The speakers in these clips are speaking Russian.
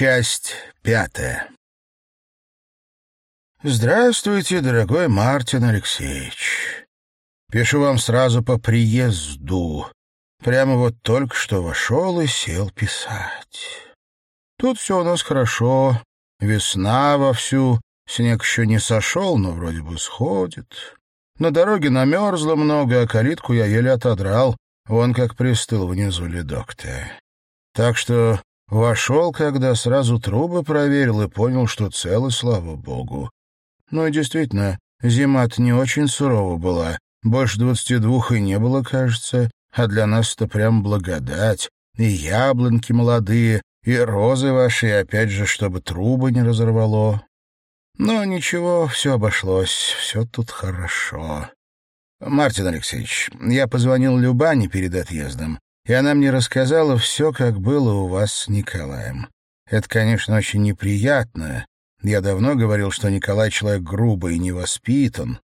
Часть пятая. Здравствуйте, дорогой Мартин Алексеевич. Пишу вам сразу по приезду. Прямо вот только что вошел и сел писать. Тут все у нас хорошо. Весна вовсю. Снег еще не сошел, но вроде бы сходит. На дороге намерзло много, а калитку я еле отодрал. Вон как пристыл внизу ледок-то. Так что Вошел, когда сразу трубы проверил и понял, что целы, слава богу. Ну и действительно, зима-то не очень сурова была. Больше двадцати двух и не было, кажется. А для нас это прям благодать. И яблоньки молодые, и розы ваши, и опять же, чтобы трубы не разорвало. Но ничего, все обошлось, все тут хорошо. Мартин Алексеевич, я позвонил Любане перед отъездом и она мне рассказала все, как было у вас с Николаем. Это, конечно, очень неприятно. Я давно говорил, что Николай человек грубый и невоспитан.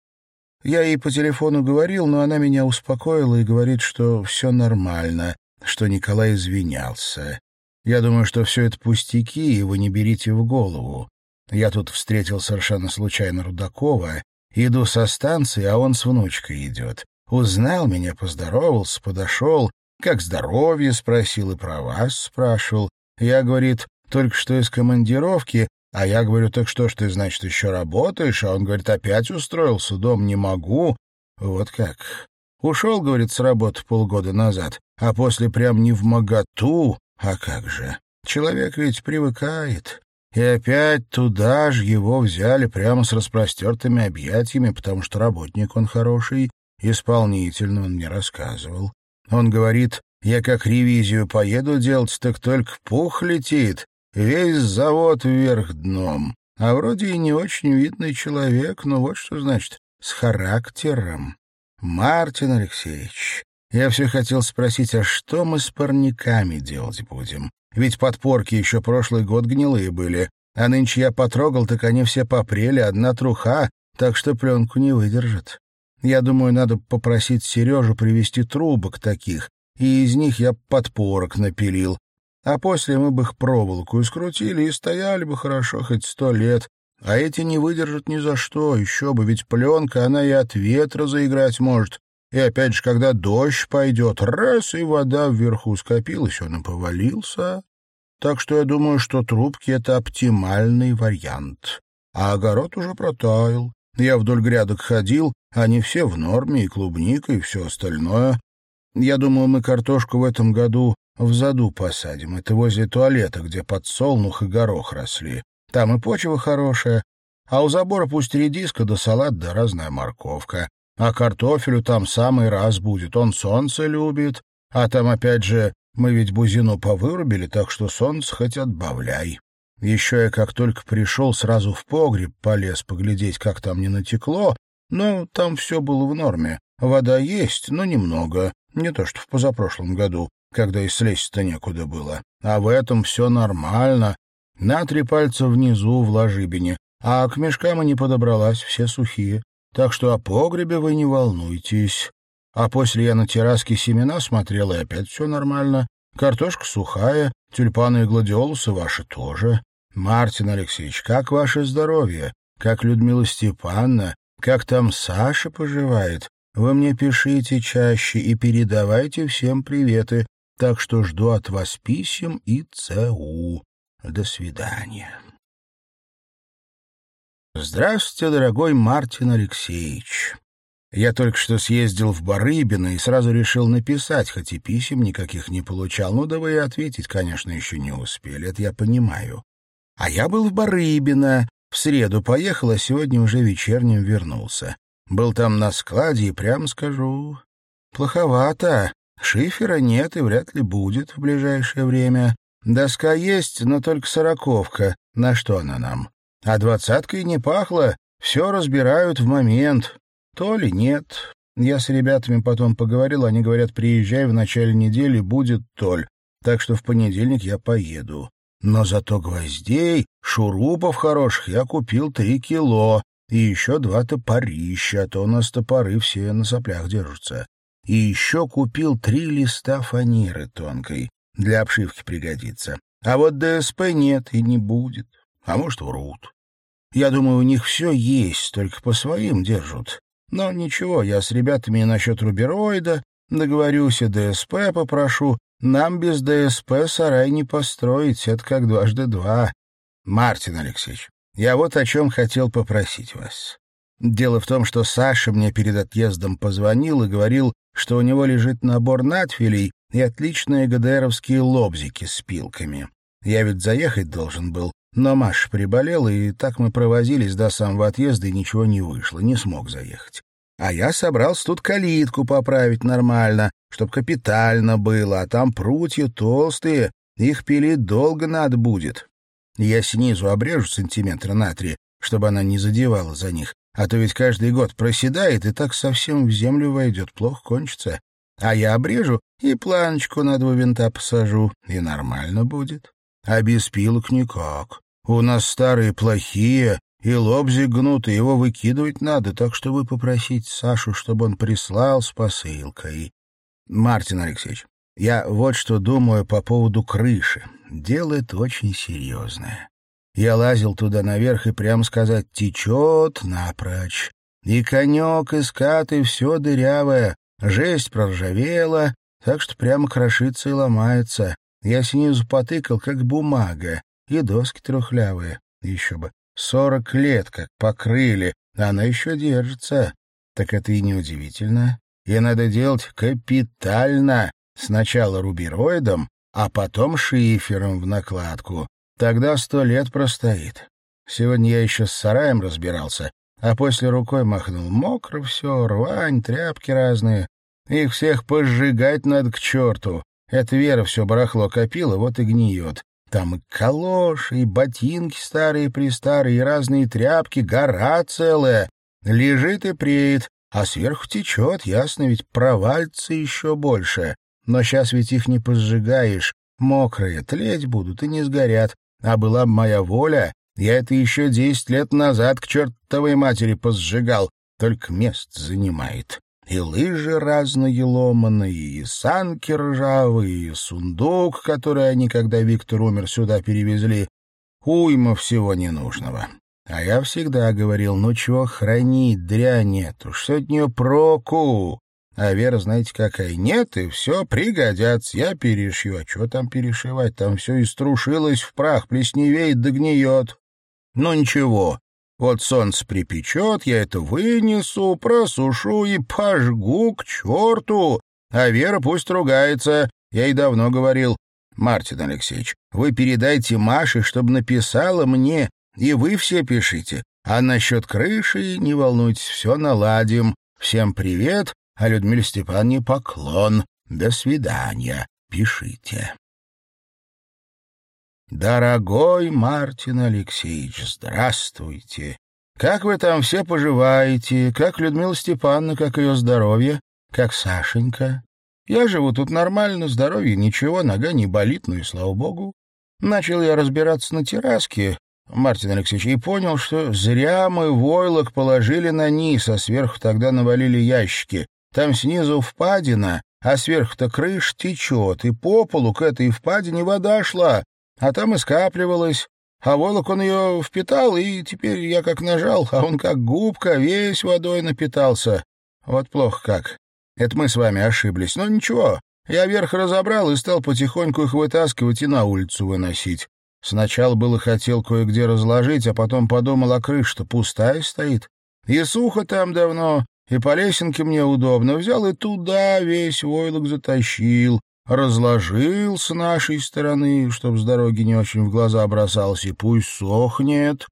Я ей по телефону говорил, но она меня успокоила и говорит, что все нормально, что Николай извинялся. Я думаю, что все это пустяки, и вы не берите в голову. Я тут встретил совершенно случайно Рудакова, иду со станции, а он с внучкой идет. Узнал меня, поздоровался, подошел, как здоровье спросил и про вас спрашивал. Я, говорит, только что из командировки, а я говорю, так что ж ты, значит, еще работаешь? А он говорит, опять устроился, дом не могу. Вот как. Ушел, говорит, с работы полгода назад, а после прям не в моготу. А как же? Человек ведь привыкает. И опять туда же его взяли прямо с распростертыми объятиями, потому что работник он хороший, исполнительно он мне рассказывал. Он говорит, я как ревизию поеду делать, так только пух летит, весь завод вверх дном. А вроде и не очень видный человек, но вот что значит, с характером. Мартин Алексеевич, я все хотел спросить, а что мы с парниками делать будем? Ведь подпорки еще прошлый год гнилые были, а нынче я потрогал, так они все попрели, одна труха, так что пленку не выдержат. Я думаю, надо попросить Сережу привезти трубок таких, и из них я подпорок напилил. А после мы бы их проволоку скрутили, и стояли бы хорошо хоть сто лет. А эти не выдержат ни за что, еще бы, ведь пленка, она и от ветра заиграть может. И опять же, когда дождь пойдет, раз, и вода вверху скопилась, он и повалился. Так что я думаю, что трубки — это оптимальный вариант. А огород уже протаял. Я вдоль грядок ходил, они все в норме, и клубника, и все остальное. Я думаю, мы картошку в этом году в заду посадим. Это возле туалета, где подсолнух и горох росли. Там и почва хорошая. А у забора пусть редиска да салат да разная морковка. А картофелю там самый раз будет. Он солнце любит. А там, опять же, мы ведь бузину повырубили, так что солнце хоть отбавляй. Еще я, как только пришел, сразу в погреб полез поглядеть, как там не натекло, но там все было в норме. Вода есть, но немного. Не то что в позапрошлом году, когда и слезть-то некуда было. А в этом все нормально. На три пальца внизу в ложибине. А к мешкам и не подобралась, все сухие. Так что о погребе вы не волнуйтесь. А после я на терраске семена смотрел, и опять все нормально. Картошка сухая, тюльпаны и гладиолусы ваши тоже. Мартин Алексеевич, как ваше здоровье? Как Людмила Степановна? Как там Саша поживает? Вы мне пишите чаще и передавайте всем приветы, так что жду от вас писем и ЦУ. До свидания. Здравствуйте, дорогой Мартин Алексеевич. Я только что съездил в Барыбино и сразу решил написать, хоть и писем никаких не получал. Ну да вы и ответить, конечно, еще не успели, это я понимаю. А я был в Барыбино, в среду поехал, а сегодня уже вечерним вернулся. Был там на складе и, прямо скажу, плоховато. Шифера нет и вряд ли будет в ближайшее время. Доска есть, но только сороковка. На что она нам? А двадцаткой не пахло. Все разбирают в момент. То ли нет. Я с ребятами потом поговорил, они говорят, приезжай в начале недели, будет толь. Так что в понедельник я поеду. Но зато гвоздей, шурупов хороших я купил три кило, и еще два топорища, а то у нас топоры все на соплях держатся. И еще купил три листа фанеры тонкой, для обшивки пригодится. А вот ДСП нет и не будет. А может, врут. Я думаю, у них все есть, только по своим держат. Но ничего, я с ребятами насчет рубероида договорюсь и ДСП попрошу. Нам без ДСП сарай не построить, это как дважды два. Мартин Алексеевич, я вот о чем хотел попросить вас. Дело в том, что Саша мне перед отъездом позвонил и говорил, что у него лежит набор надфилей и отличные ГДРовские лобзики с пилками. Я ведь заехать должен был, но Маша приболела, и так мы провозились до самого отъезда, и ничего не вышло, не смог заехать. А я собрался тут калитку поправить нормально, чтоб капитально было, а там прутья толстые, их пилить долго надо будет. Я снизу обрежу сантиметра на три, чтобы она не задевала за них, а то ведь каждый год проседает и так совсем в землю войдет, плохо кончится. А я обрежу и планочку на два винта посажу, и нормально будет. А без пилок никак. У нас старые плохие, и лобзик гнутый, его выкидывать надо, так что вы попросите Сашу, чтобы он прислал с посылкой. Мартин Алексеевич, я вот что думаю по поводу крыши. Дело это очень серьезное. Я лазил туда наверх и, прямо сказать, течет напрочь. И конек, и скат, и все дырявое. Жесть проржавела, так что прямо крошится и ломается. Я снизу потыкал, как бумага, и доски трухлявые. Еще бы. Сорок лет как покрыли, а она еще держится. Так это и неудивительно. И надо делать капитально. Сначала рубероидом, а потом шифером в накладку. Тогда сто лет простоит. Сегодня я еще с сараем разбирался, а после рукой махнул. Мокро все, рвань, тряпки разные. Их всех пожигать надо к черту. Это Вера все барахло копила, вот и гниет. Там и калоши, и ботинки старые-престарые, и разные тряпки, гора целая. Лежит и преет, а сверху течет, ясно, ведь провалится еще больше. Но сейчас ведь их не позжигаешь, мокрые, тлеть будут и не сгорят. А была бы моя воля, я это еще десять лет назад к чертовой матери позжигал, только мест занимает и лыжи разные ломаные, и санки ржавые, и сундук, который они, когда Виктор умер, сюда перевезли. Уйма всего ненужного. А я всегда говорил, ну чего хранить, дрянь нету, что от нее проку? А Вера, знаете, какая? Нет, и все, пригодятся, я перешью. А что там перешивать? Там все иструшилось в прах, плесневеет да гниет. Ну ничего, вот солнце припечет, я это вынесу, просушу и пожгу к черту. А Вера пусть ругается. Я ей давно говорил. Мартин Алексеевич, вы передайте Маше, чтобы написала мне, и вы все пишите. А насчет крыши не волнуйтесь, все наладим. Всем привет, а Людмиле Степановне поклон. До свидания. Пишите. Дорогой Мартин Алексеевич, здравствуйте. Как вы там все поживаете? Как Людмила Степановна, как ее здоровье? Как Сашенька? Я живу тут нормально, здоровье ничего, нога не болит, ну и слава богу. Начал я разбираться на терраске, Мартин Алексеевич, и понял, что зря мы войлок положили на низ, а сверху тогда навалили ящики. Там снизу впадина, а сверху-то крыш течет, и по полу к этой впадине вода шла а там и скапливалось. А волок он ее впитал, и теперь я как нажал, а он как губка, весь водой напитался. Вот плохо как. Это мы с вами ошиблись. Но ничего, я верх разобрал и стал потихоньку их вытаскивать и на улицу выносить. Сначала было хотел кое-где разложить, а потом подумал, а крыша-то пустая стоит. И сухо там давно, и по лесенке мне удобно. Взял и туда весь войлок затащил, разложил с нашей стороны, чтоб с дороги не очень в глаза бросался, и пусть сохнет.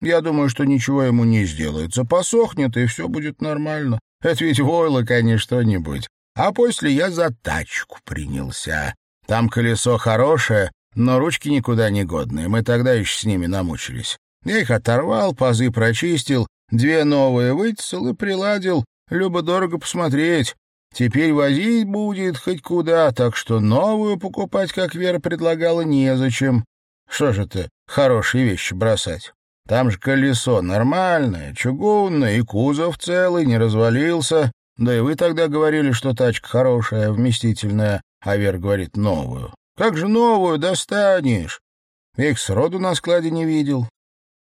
Я думаю, что ничего ему не сделается. Посохнет, и все будет нормально. Это ведь войлок, а не что-нибудь. А после я за тачку принялся. Там колесо хорошее, но ручки никуда не годные. Мы тогда еще с ними намучились. Я их оторвал, пазы прочистил, две новые вытесал и приладил. Любо-дорого посмотреть. Теперь возить будет хоть куда, так что новую покупать, как Вера предлагала, незачем. Что же ты хорошие вещи бросать? Там же колесо нормальное, чугунное, и кузов целый, не развалился. Да и вы тогда говорили, что тачка хорошая, вместительная, а Вера говорит новую. Как же новую достанешь? их сроду на складе не видел.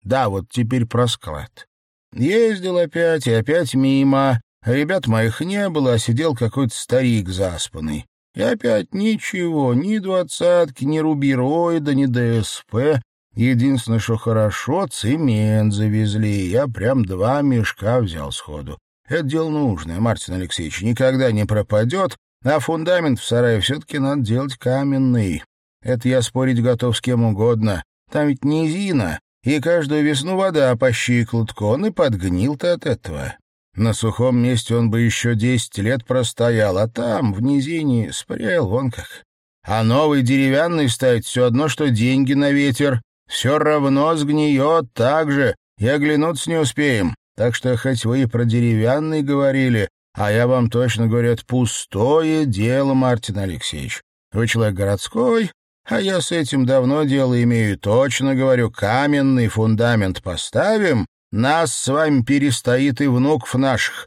Да, вот теперь про склад. Ездил опять и опять мимо. Ребят моих не было, а сидел какой-то старик заспанный. И опять ничего, ни двадцатки, ни рубероида, ни ДСП. Единственное, что хорошо, цемент завезли. Я прям два мешка взял сходу. Это дело нужное, Мартин Алексеевич, никогда не пропадет, а фундамент в сарае все-таки надо делать каменный. Это я спорить готов с кем угодно. Там ведь низина, и каждую весну вода по щиколотку, он и подгнил-то от этого. На сухом месте он бы еще десять лет простоял, а там, в низине, спрел вон как. А новый деревянный ставить все одно, что деньги на ветер. Все равно сгниет так же, и оглянуться не успеем. Так что хоть вы и про деревянный говорили, а я вам точно говорю, это пустое дело, Мартин Алексеевич. Вы человек городской, а я с этим давно дело имею. Точно говорю, каменный фундамент поставим, нас с вами перестоит и внуков наших.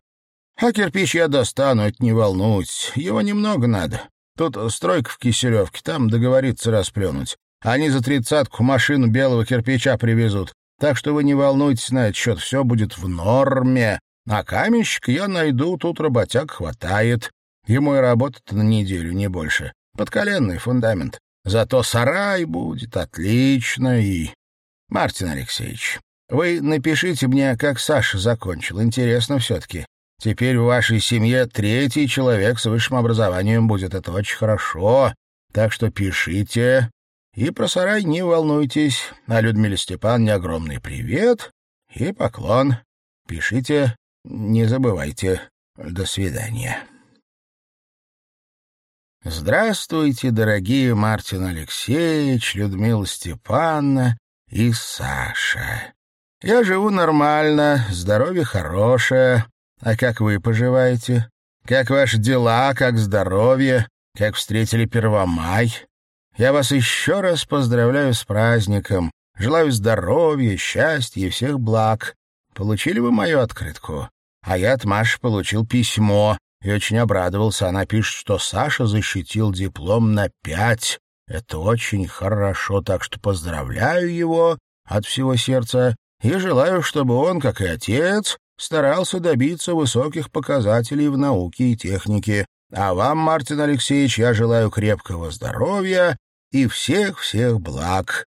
А кирпич я достану, это не волнуйтесь. Его немного надо. Тут стройка в Киселевке, там договориться расплюнуть. Они за тридцатку машину белого кирпича привезут. Так что вы не волнуйтесь на этот счет, все будет в норме. А каменщик я найду, тут работяг хватает. Ему и работа-то на неделю, не больше. Подколенный фундамент. Зато сарай будет отлично и... Мартин Алексеевич, вы напишите мне, как Саша закончил. Интересно все-таки. Теперь в вашей семье третий человек с высшим образованием будет. Это очень хорошо. Так что пишите. И про сарай не волнуйтесь. А Людмиле Степановне огромный привет и поклон. Пишите, не забывайте. До свидания. Здравствуйте, дорогие Мартин Алексеевич, Людмила Степановна и Саша. Я живу нормально, здоровье хорошее. А как вы поживаете? Как ваши дела, как здоровье? Как встретили Первомай? Я вас еще раз поздравляю с праздником. Желаю здоровья, счастья и всех благ. Получили вы мою открытку? А я от Маши получил письмо и очень обрадовался. Она пишет, что Саша защитил диплом на пять. Это очень хорошо, так что поздравляю его от всего сердца и желаю, чтобы он, как и отец, старался добиться высоких показателей в науке и технике. А вам, Мартин Алексеевич, я желаю крепкого здоровья и всех-всех благ.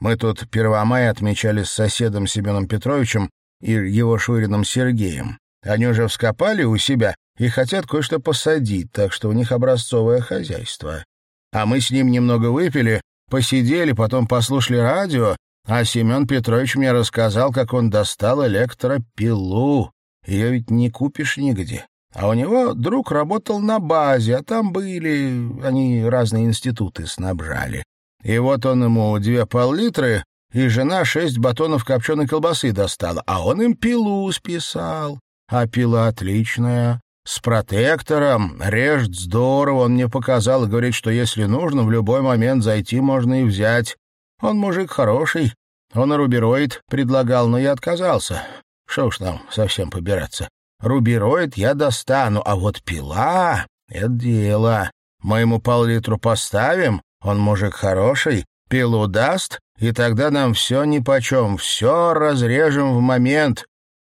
Мы тут Первомай отмечали с соседом Семеном Петровичем и его Шуриным Сергеем. Они уже вскопали у себя и хотят кое-что посадить, так что у них образцовое хозяйство. А мы с ним немного выпили, посидели, потом послушали радио, а Семен Петрович мне рассказал, как он достал электропилу. Ее ведь не купишь нигде. А у него друг работал на базе, а там были... Они разные институты снабжали. И вот он ему две пол-литры, и жена шесть батонов копченой колбасы достала, а он им пилу списал. А пила отличная, с протектором, режет здорово, он мне показал и говорит, что если нужно, в любой момент зайти можно и взять. Он мужик хороший, он и рубероид предлагал, но я отказался. Что уж там совсем побираться. Рубероид я достану, а вот пила — это дело. Мы ему пол-литру поставим, он мужик хороший, пилу даст, и тогда нам все нипочем, все разрежем в момент.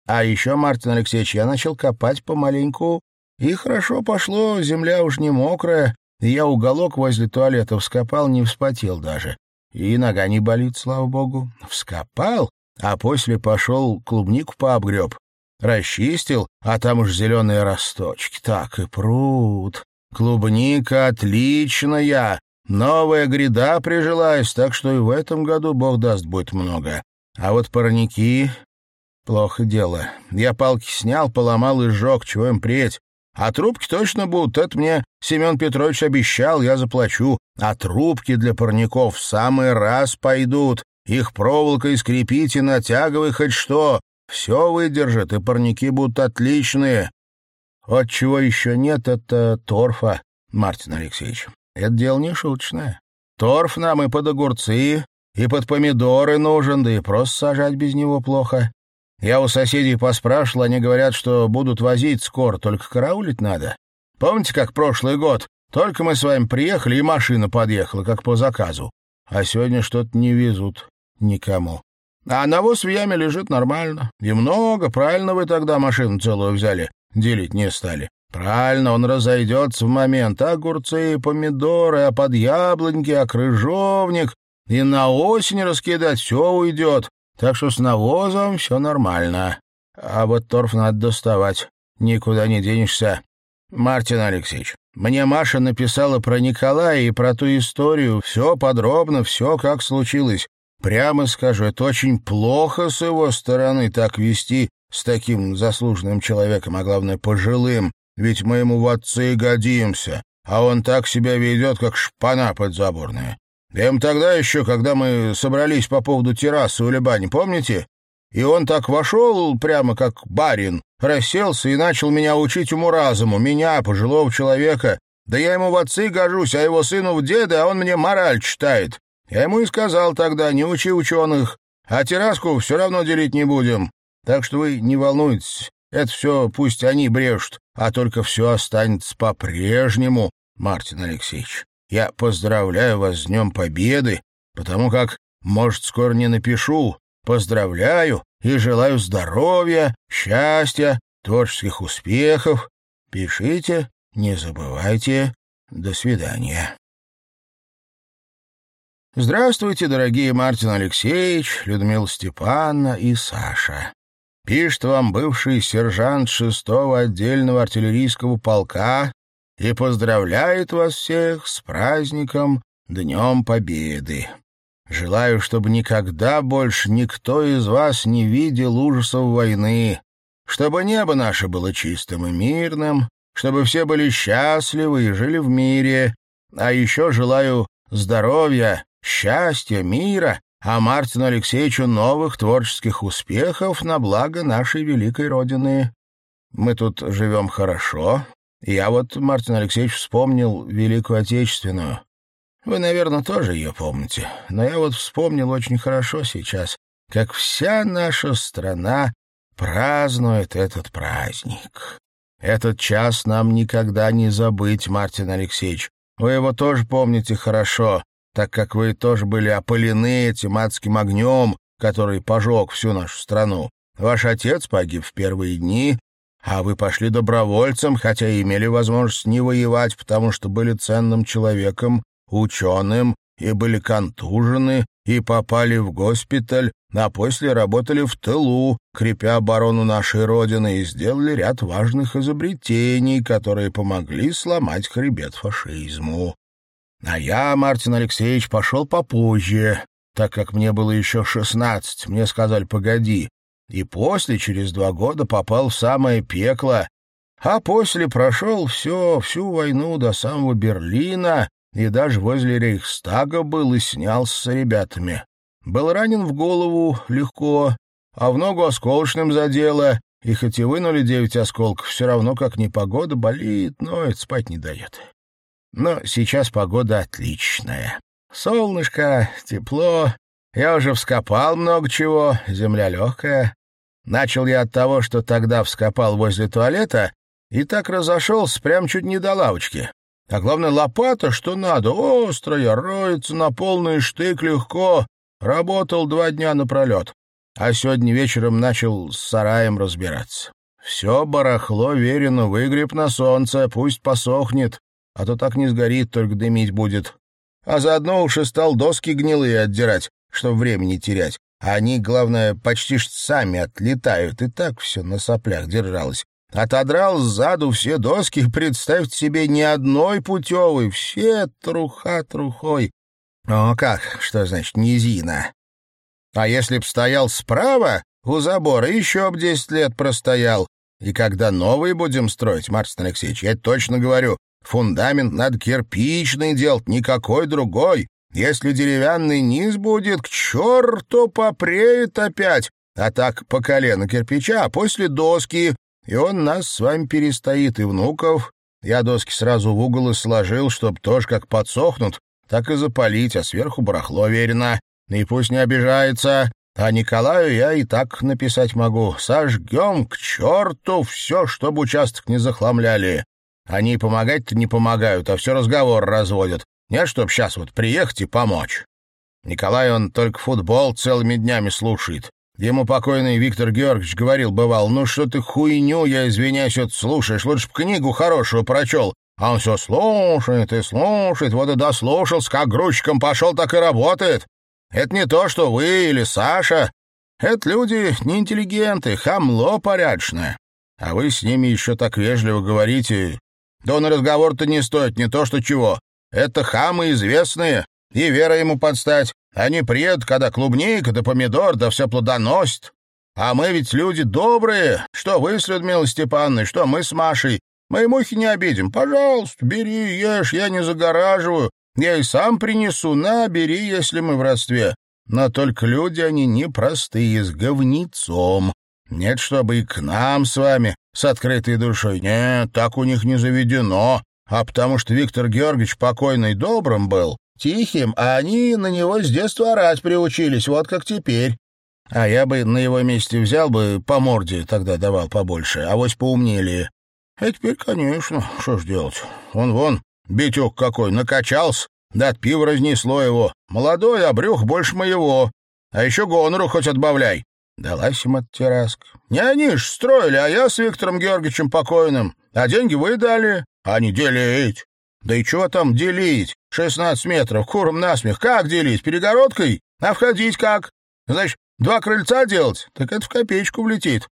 А еще, Мартин Алексеевич, я начал копать помаленьку, и хорошо пошло, земля уж не мокрая, я уголок возле туалета вскопал, не вспотел даже. И нога не болит, слава богу. Вскопал, а после пошел клубнику пообгреб. Расчистил, а там уж зеленые росточки. Так и пруд. Клубника отличная. Новая гряда прижилась, так что и в этом году, бог даст, будет много. А вот парники Плохо дело. Я палки снял, поломал и сжег, чего им преть. А трубки точно будут, это мне Семен Петрович обещал, я заплачу. А трубки для парников в самый раз пойдут. Их проволокой скрепить и натягивай хоть что. Все выдержит, и парники будут отличные. Вот чего еще нет, это торфа, Мартин Алексеевич. Это дело не шуточное. Торф нам и под огурцы, и под помидоры нужен, да и просто сажать без него плохо. Я у соседей поспрашивал, они говорят, что будут возить скоро, только караулить надо. Помните, как прошлый год Только мы с вами приехали, и машина подъехала, как по заказу. А сегодня что-то не везут никому. А навоз в яме лежит нормально. И много, правильно вы тогда машину целую взяли, делить не стали. Правильно, он разойдется в момент. Огурцы, помидоры, а под яблоньки, а крыжовник. И на осень раскидать все уйдет. Так что с навозом все нормально. А вот торф надо доставать. Никуда не денешься. Мартин Алексеевич, мне Маша написала про Николая и про ту историю. Все подробно, все как случилось. Прямо скажу, это очень плохо с его стороны так вести с таким заслуженным человеком, а главное, пожилым. Ведь мы ему в отцы годимся, а он так себя ведет, как шпана подзаборная. Им тогда еще, когда мы собрались по поводу террасы у Лебани, помните? И он так вошел прямо как барин, расселся и начал меня учить уму-разуму, меня, пожилого человека. Да я ему в отцы гожусь, а его сыну в деда, а он мне мораль читает. Я ему и сказал тогда, не учи ученых, а терраску все равно делить не будем. Так что вы не волнуйтесь, это все пусть они брешут, а только все останется по-прежнему, Мартин Алексеевич. Я поздравляю вас с Днем Победы, потому как, может, скоро не напишу. Поздравляю и желаю здоровья, счастья, творческих успехов. Пишите, не забывайте. До свидания. Здравствуйте, дорогие Мартин Алексеевич, Людмила Степановна и Саша. Пишет вам бывший сержант шестого отдельного артиллерийского полка и поздравляет вас всех с праздником Днем Победы. Желаю, чтобы никогда больше никто из вас не видел ужасов войны, чтобы небо наше было чистым и мирным, чтобы все были счастливы и жили в мире, а еще желаю здоровья, счастья, мира, а Мартину Алексеевичу новых творческих успехов на благо нашей великой Родины. Мы тут живем хорошо, я вот, Мартин Алексеевич, вспомнил Великую Отечественную. Вы, наверное, тоже ее помните. Но я вот вспомнил очень хорошо сейчас, как вся наша страна празднует этот праздник. Этот час нам никогда не забыть, Мартин Алексеевич. Вы его тоже помните хорошо, так как вы тоже были опалены этим адским огнем, который пожег всю нашу страну. Ваш отец погиб в первые дни, а вы пошли добровольцем, хотя и имели возможность не воевать, потому что были ценным человеком, ученым, и были контужены, и попали в госпиталь, а после работали в тылу, крепя оборону нашей Родины, и сделали ряд важных изобретений, которые помогли сломать хребет фашизму. А я, Мартин Алексеевич, пошел попозже, так как мне было еще шестнадцать. Мне сказали, погоди, и после, через два года, попал в самое пекло, а после прошел все, всю войну до самого Берлина и даже возле Рейхстага был и снялся с ребятами. Был ранен в голову легко, а в ногу осколочным задело, и хоть и вынули девять осколков, все равно, как непогода, болит, но это спать не дает. Но сейчас погода отличная. Солнышко, тепло, я уже вскопал много чего, земля легкая. Начал я от того, что тогда вскопал возле туалета, и так разошелся прям чуть не до лавочки. А главное, лопата, что надо, острая, роется на полный штык легко. Работал два дня напролет. А сегодня вечером начал с сараем разбираться. Все барахло верено выгреб на солнце, пусть посохнет, а то так не сгорит, только дымить будет. А заодно уж и стал доски гнилые отдирать, чтобы времени терять. А они, главное, почти ж сами отлетают, и так все на соплях держалось. Отодрал сзаду все доски, представьте себе, ни одной путевой, все труха трухой. О, как, что значит низина? А если б стоял справа, у забора, еще б десять лет простоял. И когда новый будем строить, Мартин Алексеевич, я точно говорю, фундамент надо кирпичный делать, никакой другой. Если деревянный низ будет, к черту попреет опять. А так по колено кирпича, а после доски, и он нас с вами перестоит, и внуков. Я доски сразу в угол и сложил, чтоб тоже как подсохнут, так и запалить, а сверху барахло верено. И пусть не обижается. А Николаю я и так написать могу. Сожгем к черту все, чтобы участок не захламляли. Они помогать-то не помогают, а все разговор разводят. Нет, чтоб сейчас вот приехать и помочь. Николай, он только футбол целыми днями слушает. Ему покойный Виктор Георгиевич говорил, бывал, ну что ты хуйню, я извиняюсь, вот слушаешь, лучше бы книгу хорошую прочел. А он все слушает и слушает, вот и дослушался, как грузчиком пошел, так и работает. Это не то, что вы или Саша. Это люди неинтеллигенты, хамло порядочное. А вы с ними еще так вежливо говорите. Да он разговор-то не стоит, не то что чего. Это хамы известные, и вера ему подстать. Они приедут, когда клубника да помидор да все плодоносит. А мы ведь люди добрые. Что вы с Людмилой Степановной, что мы с Машей. Мы мухи не обидим. Пожалуйста, бери, ешь, я не загораживаю. Я и сам принесу, на, бери, если мы в родстве. Но только люди они непростые, с говнецом. Нет, чтобы и к нам с вами с открытой душой. Нет, так у них не заведено. А потому что Виктор Георгиевич покойный добрым был, тихим, а они на него с детства орать приучились, вот как теперь. А я бы на его месте взял бы, по морде тогда давал побольше, а вось поумнели. А теперь, конечно, что ж делать. Он вон, битюк какой, накачался, да от пива разнесло его. Молодой, а брюх больше моего. А еще гонору хоть отбавляй. Далась им от терраск. Не они ж строили, а я с Виктором Георгиевичем покойным. А деньги вы дали, а не делить. Да и чего там делить? Шестнадцать метров, куром насмех. Как делить? Перегородкой? А входить как? Значит, два крыльца делать? Так это в копеечку влетит.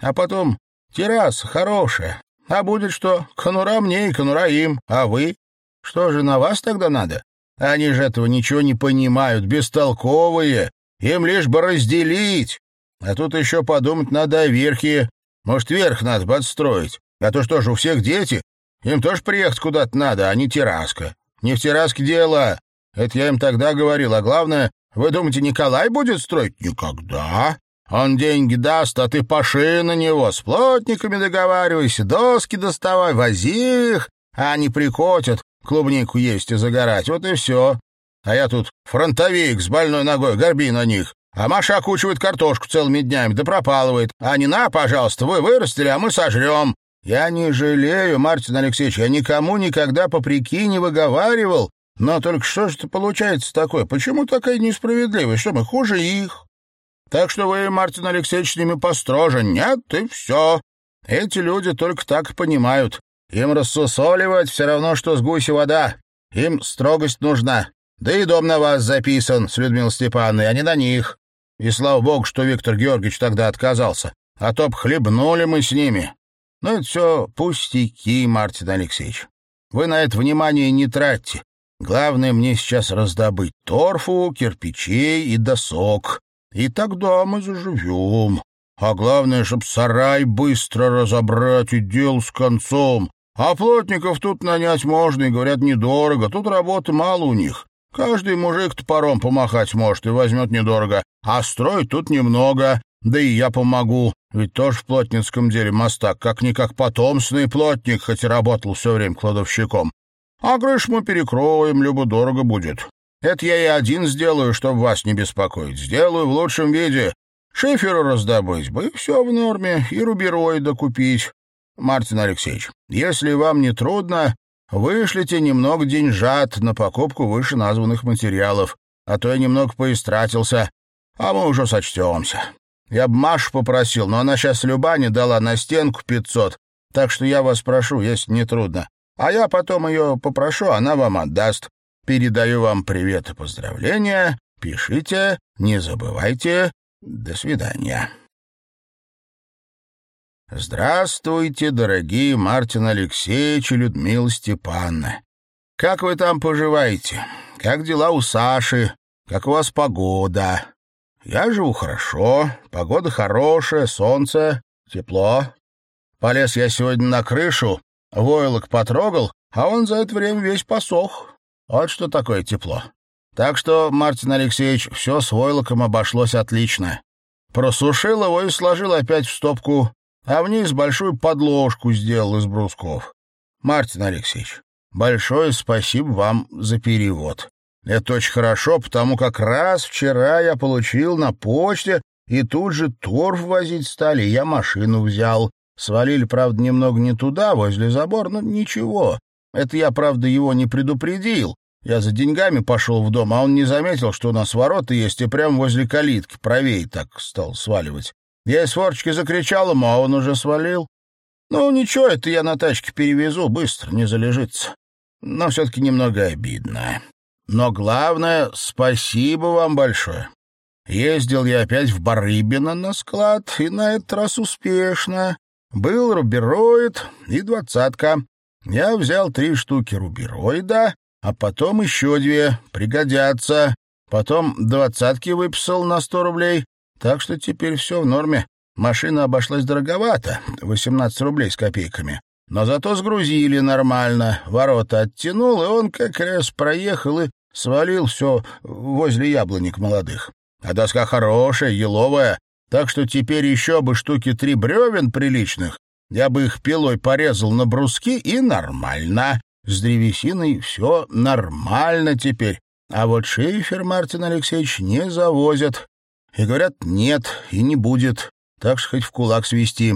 А потом терраса хорошая. А будет что? Конура мне и конура им. А вы? Что же на вас тогда надо? Они же этого ничего не понимают, бестолковые. Им лишь бы разделить. А тут еще подумать надо о верхе. Может, верх надо подстроить. А то что же, у всех дети? Им тоже приехать куда-то надо, а не терраска. Не в терраске дело. Это я им тогда говорил. А главное, вы думаете, Николай будет строить? Никогда. Он деньги даст, а ты поши на него. С плотниками договаривайся, доски доставай, вози их. А они прикотят, клубнику есть и загорать. Вот и все. А я тут фронтовик с больной ногой, горби на них. А Маша окучивает картошку целыми днями, да пропалывает. А не на, пожалуйста, вы вырастили, а мы сожрем. Я не жалею, Мартин Алексеевич, я никому никогда по прики не выговаривал. Но только что же это получается такое? Почему такая несправедливость? Что мы хуже их? Так что вы, Мартин Алексеевич, с ними построже. Нет, и все. Эти люди только так понимают. Им рассусоливать все равно, что с гуси вода. Им строгость нужна. Да и дом на вас записан с Людмилой Степановной, а не на них. И слава богу, что Виктор Георгиевич тогда отказался. А то б хлебнули мы с ними. Но это все пустяки, Мартин Алексеевич. Вы на это внимание не тратьте. Главное мне сейчас раздобыть торфу, кирпичей и досок. И тогда мы заживем. А главное, чтоб сарай быстро разобрать и дел с концом. А плотников тут нанять можно, и, говорят, недорого. Тут работы мало у них. Каждый мужик топором помахать может и возьмет недорого, а строить тут немного, да и я помогу, ведь тоже в плотницком деле мостак, как-никак потомственный плотник, хоть и работал все время кладовщиком. А крыш мы перекроем, любо-дорого будет. Это я и один сделаю, чтобы вас не беспокоить. Сделаю в лучшем виде. Шиферу раздобыть бы, все в норме, и рубероида купить. Мартин Алексеевич, если вам не трудно, Вышлите немного деньжат на покупку вышеназванных материалов, а то я немного поистратился, а мы уже сочтемся. Я бы Машу попросил, но она сейчас Любане дала на стенку пятьсот, так что я вас прошу, если не трудно. А я потом ее попрошу, она вам отдаст. Передаю вам привет и поздравления. Пишите, не забывайте. До свидания. Здравствуйте, дорогие Мартин Алексеевич и Людмила Степановна. Как вы там поживаете? Как дела у Саши? Как у вас погода? Я живу хорошо, погода хорошая, солнце, тепло. Полез я сегодня на крышу, войлок потрогал, а он за это время весь посох. Вот что такое тепло. Так что, Мартин Алексеевич, все с войлоком обошлось отлично. Просушил его и сложил опять в стопку а вниз большую подложку сделал из брусков. Мартин Алексеевич, большое спасибо вам за перевод. Это очень хорошо, потому как раз вчера я получил на почте, и тут же торф возить стали, я машину взял. Свалили, правда, немного не туда, возле забора, но ничего. Это я, правда, его не предупредил. Я за деньгами пошел в дом, а он не заметил, что у нас ворота есть, и прямо возле калитки, правее так стал сваливать. Я из форчики закричал ему, а он уже свалил. Ну, ничего, это я на тачке перевезу, быстро, не залежится. Но все-таки немного обидно. Но главное, спасибо вам большое. Ездил я опять в Барыбино на склад, и на этот раз успешно. Был рубероид и двадцатка. Я взял три штуки рубероида, а потом еще две, пригодятся. Потом двадцатки выписал на сто рублей, так что теперь все в норме. Машина обошлась дороговато, 18 рублей с копейками. Но зато сгрузили нормально, ворота оттянул, и он как раз проехал и свалил все возле яблонек молодых. А доска хорошая, еловая, так что теперь еще бы штуки три бревен приличных, я бы их пилой порезал на бруски, и нормально. С древесиной все нормально теперь. А вот шифер, Мартин Алексеевич, не завозят. И говорят, нет, и не будет. Так что хоть в кулак свести.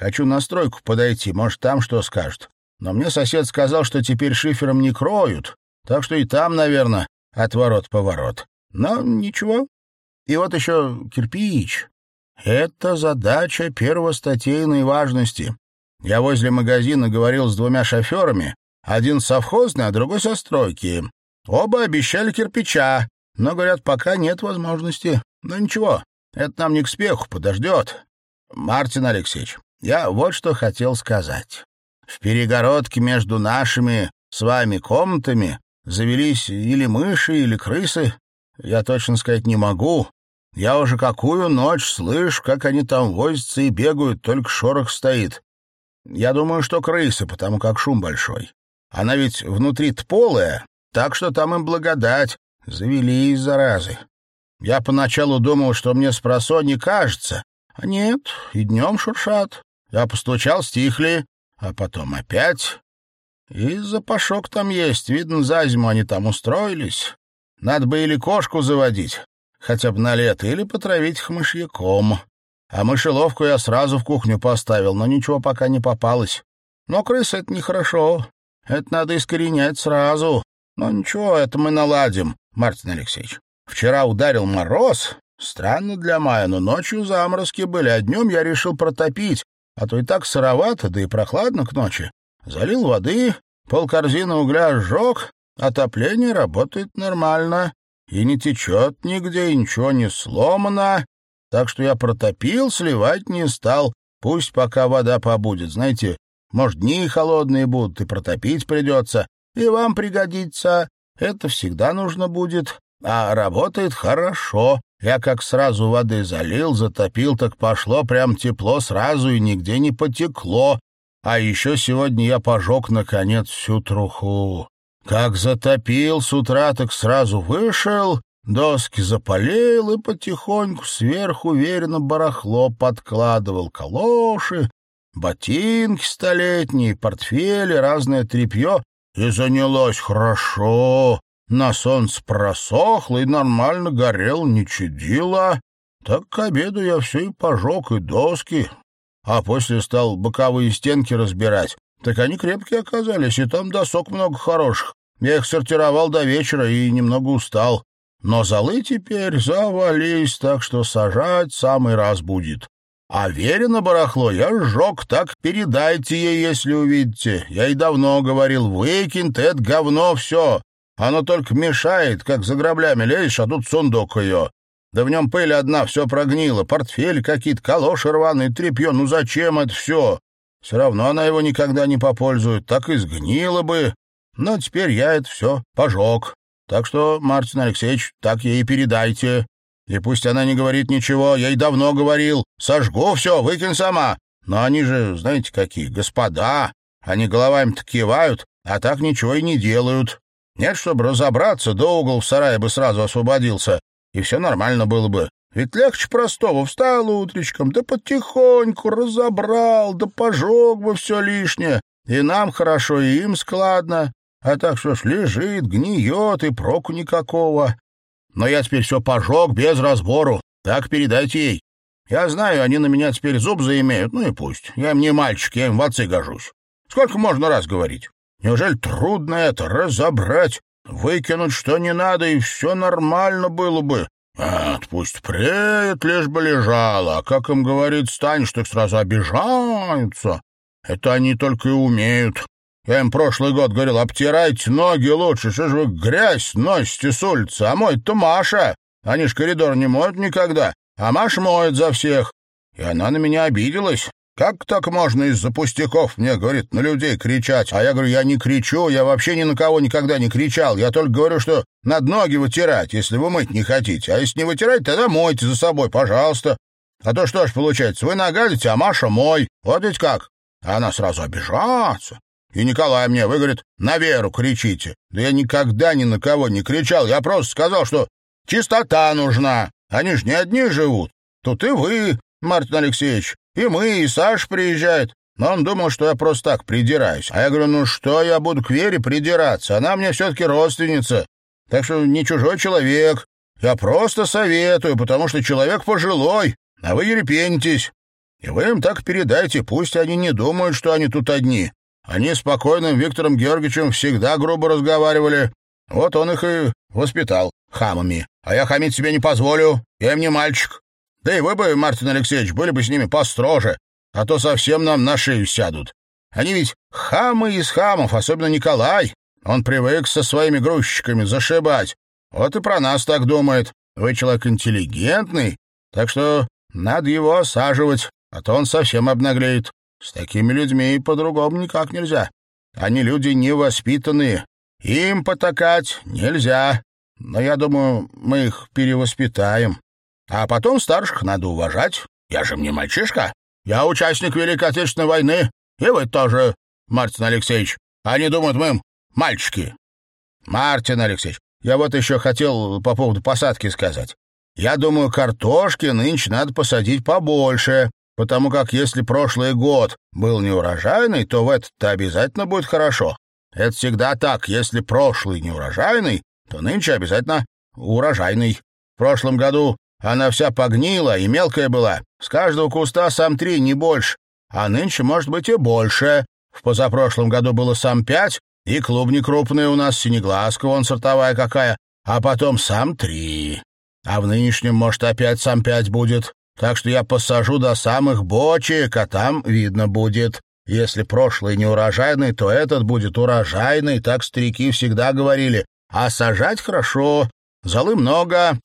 Хочу на стройку подойти, может, там что скажут. Но мне сосед сказал, что теперь шифером не кроют, так что и там, наверное, отворот-поворот. Но ничего. И вот еще кирпич. Это задача первостатейной важности. Я возле магазина говорил с двумя шоферами, один совхозный, а другой со стройки. Оба обещали кирпича, но, говорят, пока нет возможности. Но ничего, это нам не к спеху, подождет. Мартин Алексеевич, я вот что хотел сказать. В перегородке между нашими с вами комнатами завелись или мыши, или крысы. Я точно сказать не могу, я уже какую ночь слышу, как они там возятся и бегают, только шорох стоит. Я думаю, что крысы, потому как шум большой. Она ведь внутри-то полая, так что там им благодать. Завелись, заразы. Я поначалу думал, что мне спросо не кажется. А нет, и днем шуршат. Я постучал, стихли, а потом опять. И запашок там есть, видно, за зиму они там устроились. Надо бы или кошку заводить, хотя бы на лето, или потравить их. А мышеловку я сразу в кухню поставил, но ничего пока не попалось. Но крысы — это нехорошо. Это надо искоренять сразу. Но ничего, это мы наладим, Мартин Алексеевич. Вчера ударил мороз. Странно для мая, но ночью заморозки были, а днем я решил протопить, а то и так сыровато, да и прохладно к ночи. Залил воды, полкорзины угля сжег, отопление работает нормально и не течет нигде, и ничего не сломано, так что я протопил, сливать не стал. Пусть пока вода побудет, знаете, может, дни холодные будут, и протопить придется, и вам пригодится. Это всегда нужно будет, а работает хорошо. Я как сразу воды залил, затопил, так пошло прям тепло сразу и нигде не потекло. А еще сегодня я пожег, наконец, всю труху. Как затопил с утра, так сразу вышел, доски запалил и потихоньку сверху уверенно барахло подкладывал калоши, ботинки столетние, портфели, разное тряпье, и занялось хорошо. На солнце просохло и нормально горел, не чадило. Так к обеду я все и пожег, и доски. А после стал боковые стенки разбирать. Так они крепкие оказались, и там досок много хороших. Я их сортировал до вечера и немного устал. Но золы теперь завались, так что сажать самый раз будет. А верено барахло я сжег, так передайте ей, если увидите. Я и давно говорил, выкинь ты это говно все. Оно только мешает, как за граблями лезешь, а тут сундук ее. Да в нем пыль одна, все прогнило, портфель какие-то, калоши рваные, тряпье. Ну зачем это все? Все равно она его никогда не попользует, так и сгнила бы. Но теперь я это все пожег. Так что, Мартин Алексеевич, так ей и передайте. И пусть она не говорит ничего, я ей давно говорил. Сожгу все, выкинь сама. Но они же, знаете, какие, господа. Они головами-то кивают, а так ничего и не делают. Нет, чтобы разобраться, до угол в сарае бы сразу освободился, и все нормально было бы. Ведь легче простого. Встал утречком, да потихоньку разобрал, да пожег бы все лишнее. И нам хорошо, и им складно. А так что ж, лежит, гниет, и проку никакого. Но я теперь все пожег без разбору. Так передайте ей. Я знаю, они на меня теперь зуб заимеют, ну и пусть. Я им не мальчик, я им в отцы гожусь. Сколько можно раз говорить? Неужели трудно это разобрать, выкинуть что не надо, и все нормально было бы? А, пусть преет, лишь бы лежала, а как им говорит, станешь, так сразу обижаются. Это они только и умеют. Я им прошлый год говорил, обтирайте ноги лучше, что же вы грязь носите с улицы, а моет-то Маша. Они ж коридор не моют никогда, а Маша моет за всех. И она на меня обиделась. Как так можно из-за пустяков, мне, говорит, на людей кричать? А я говорю, я не кричу, я вообще ни на кого никогда не кричал. Я только говорю, что над ноги вытирать, если вы мыть не хотите. А если не вытирать, тогда мойте за собой, пожалуйста. А то что ж получается, вы нагадите, а Маша мой. Вот ведь как. А она сразу обижается. И Николай мне, вы, говорит, на веру кричите. Да я никогда ни на кого не кричал. Я просто сказал, что чистота нужна. Они ж не одни живут. Тут и вы, Мартин Алексеевич, и мы, и Саш приезжает. Но он думал, что я просто так придираюсь. А я говорю, ну что я буду к Вере придираться? Она мне все-таки родственница. Так что не чужой человек. Я просто советую, потому что человек пожилой, а вы ерепенитесь. И вы им так передайте, пусть они не думают, что они тут одни. Они с покойным Виктором Георгиевичем всегда грубо разговаривали. Вот он их и воспитал хамами. А я хамить себе не позволю, я им не мальчик. Да и вы бы, Мартин Алексеевич, были бы с ними построже, а то совсем нам на шею сядут. Они ведь хамы из хамов, особенно Николай. Он привык со своими грузчиками зашибать. Вот и про нас так думает. Вы человек интеллигентный, так что надо его осаживать, а то он совсем обнаглеет. С такими людьми по-другому никак нельзя. Они люди невоспитанные. Им потакать нельзя. Но я думаю, мы их перевоспитаем. А потом старших надо уважать. Я же мне мальчишка. Я участник Великой Отечественной войны. И вы тоже, Мартин Алексеевич. Они думают, мы мальчики. Мартин Алексеевич, я вот еще хотел по поводу посадки сказать. Я думаю, картошки нынче надо посадить побольше, потому как если прошлый год был неурожайный, то в этот-то обязательно будет хорошо. Это всегда так. Если прошлый неурожайный, то нынче обязательно урожайный. В прошлом году она вся погнила и мелкая была. С каждого куста сам три, не больше. А нынче, может быть, и больше. В позапрошлом году было сам пять, и клубни крупные у нас, синеглазка вон сортовая какая, а потом сам три. А в нынешнем, может, опять сам пять будет. Так что я посажу до самых бочек, а там видно будет. Если прошлый не урожайный, то этот будет урожайный, так старики всегда говорили. А сажать хорошо, золы много,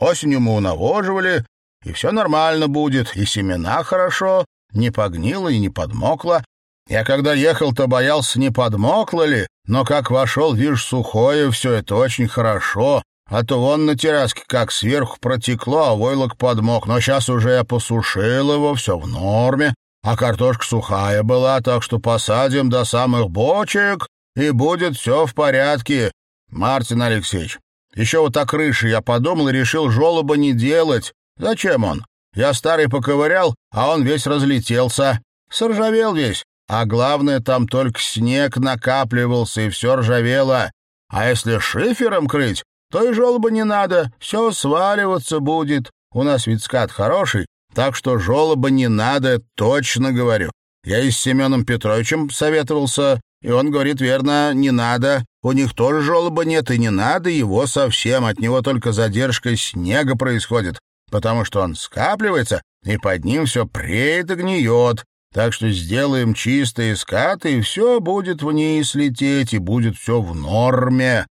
Осенью мы унавоживали, и все нормально будет, и семена хорошо, не погнило и не подмокло. Я когда ехал-то боялся, не подмокло ли, но как вошел, вижу, сухое все это очень хорошо, а то вон на терраске как сверху протекло, а войлок подмок, но сейчас уже я посушил его, все в норме, а картошка сухая была, так что посадим до самых бочек, и будет все в порядке. Мартин Алексеевич, еще вот о крыше я подумал и решил жолоба не делать. Зачем он? Я старый поковырял, а он весь разлетелся. Соржавел весь. А главное, там только снег накапливался, и все ржавело. А если шифером крыть, то и жолоба не надо, все сваливаться будет. У нас ведь скат хороший, так что жолоба не надо, точно говорю. Я и с Семеном Петровичем советовался, и он говорит, верно, не надо. У них тоже желоба нет, и не надо его совсем. От него только задержка снега происходит, потому что он скапливается, и под ним все преет и гниет. Так что сделаем чистые скаты, и все будет вниз лететь, и будет все в норме.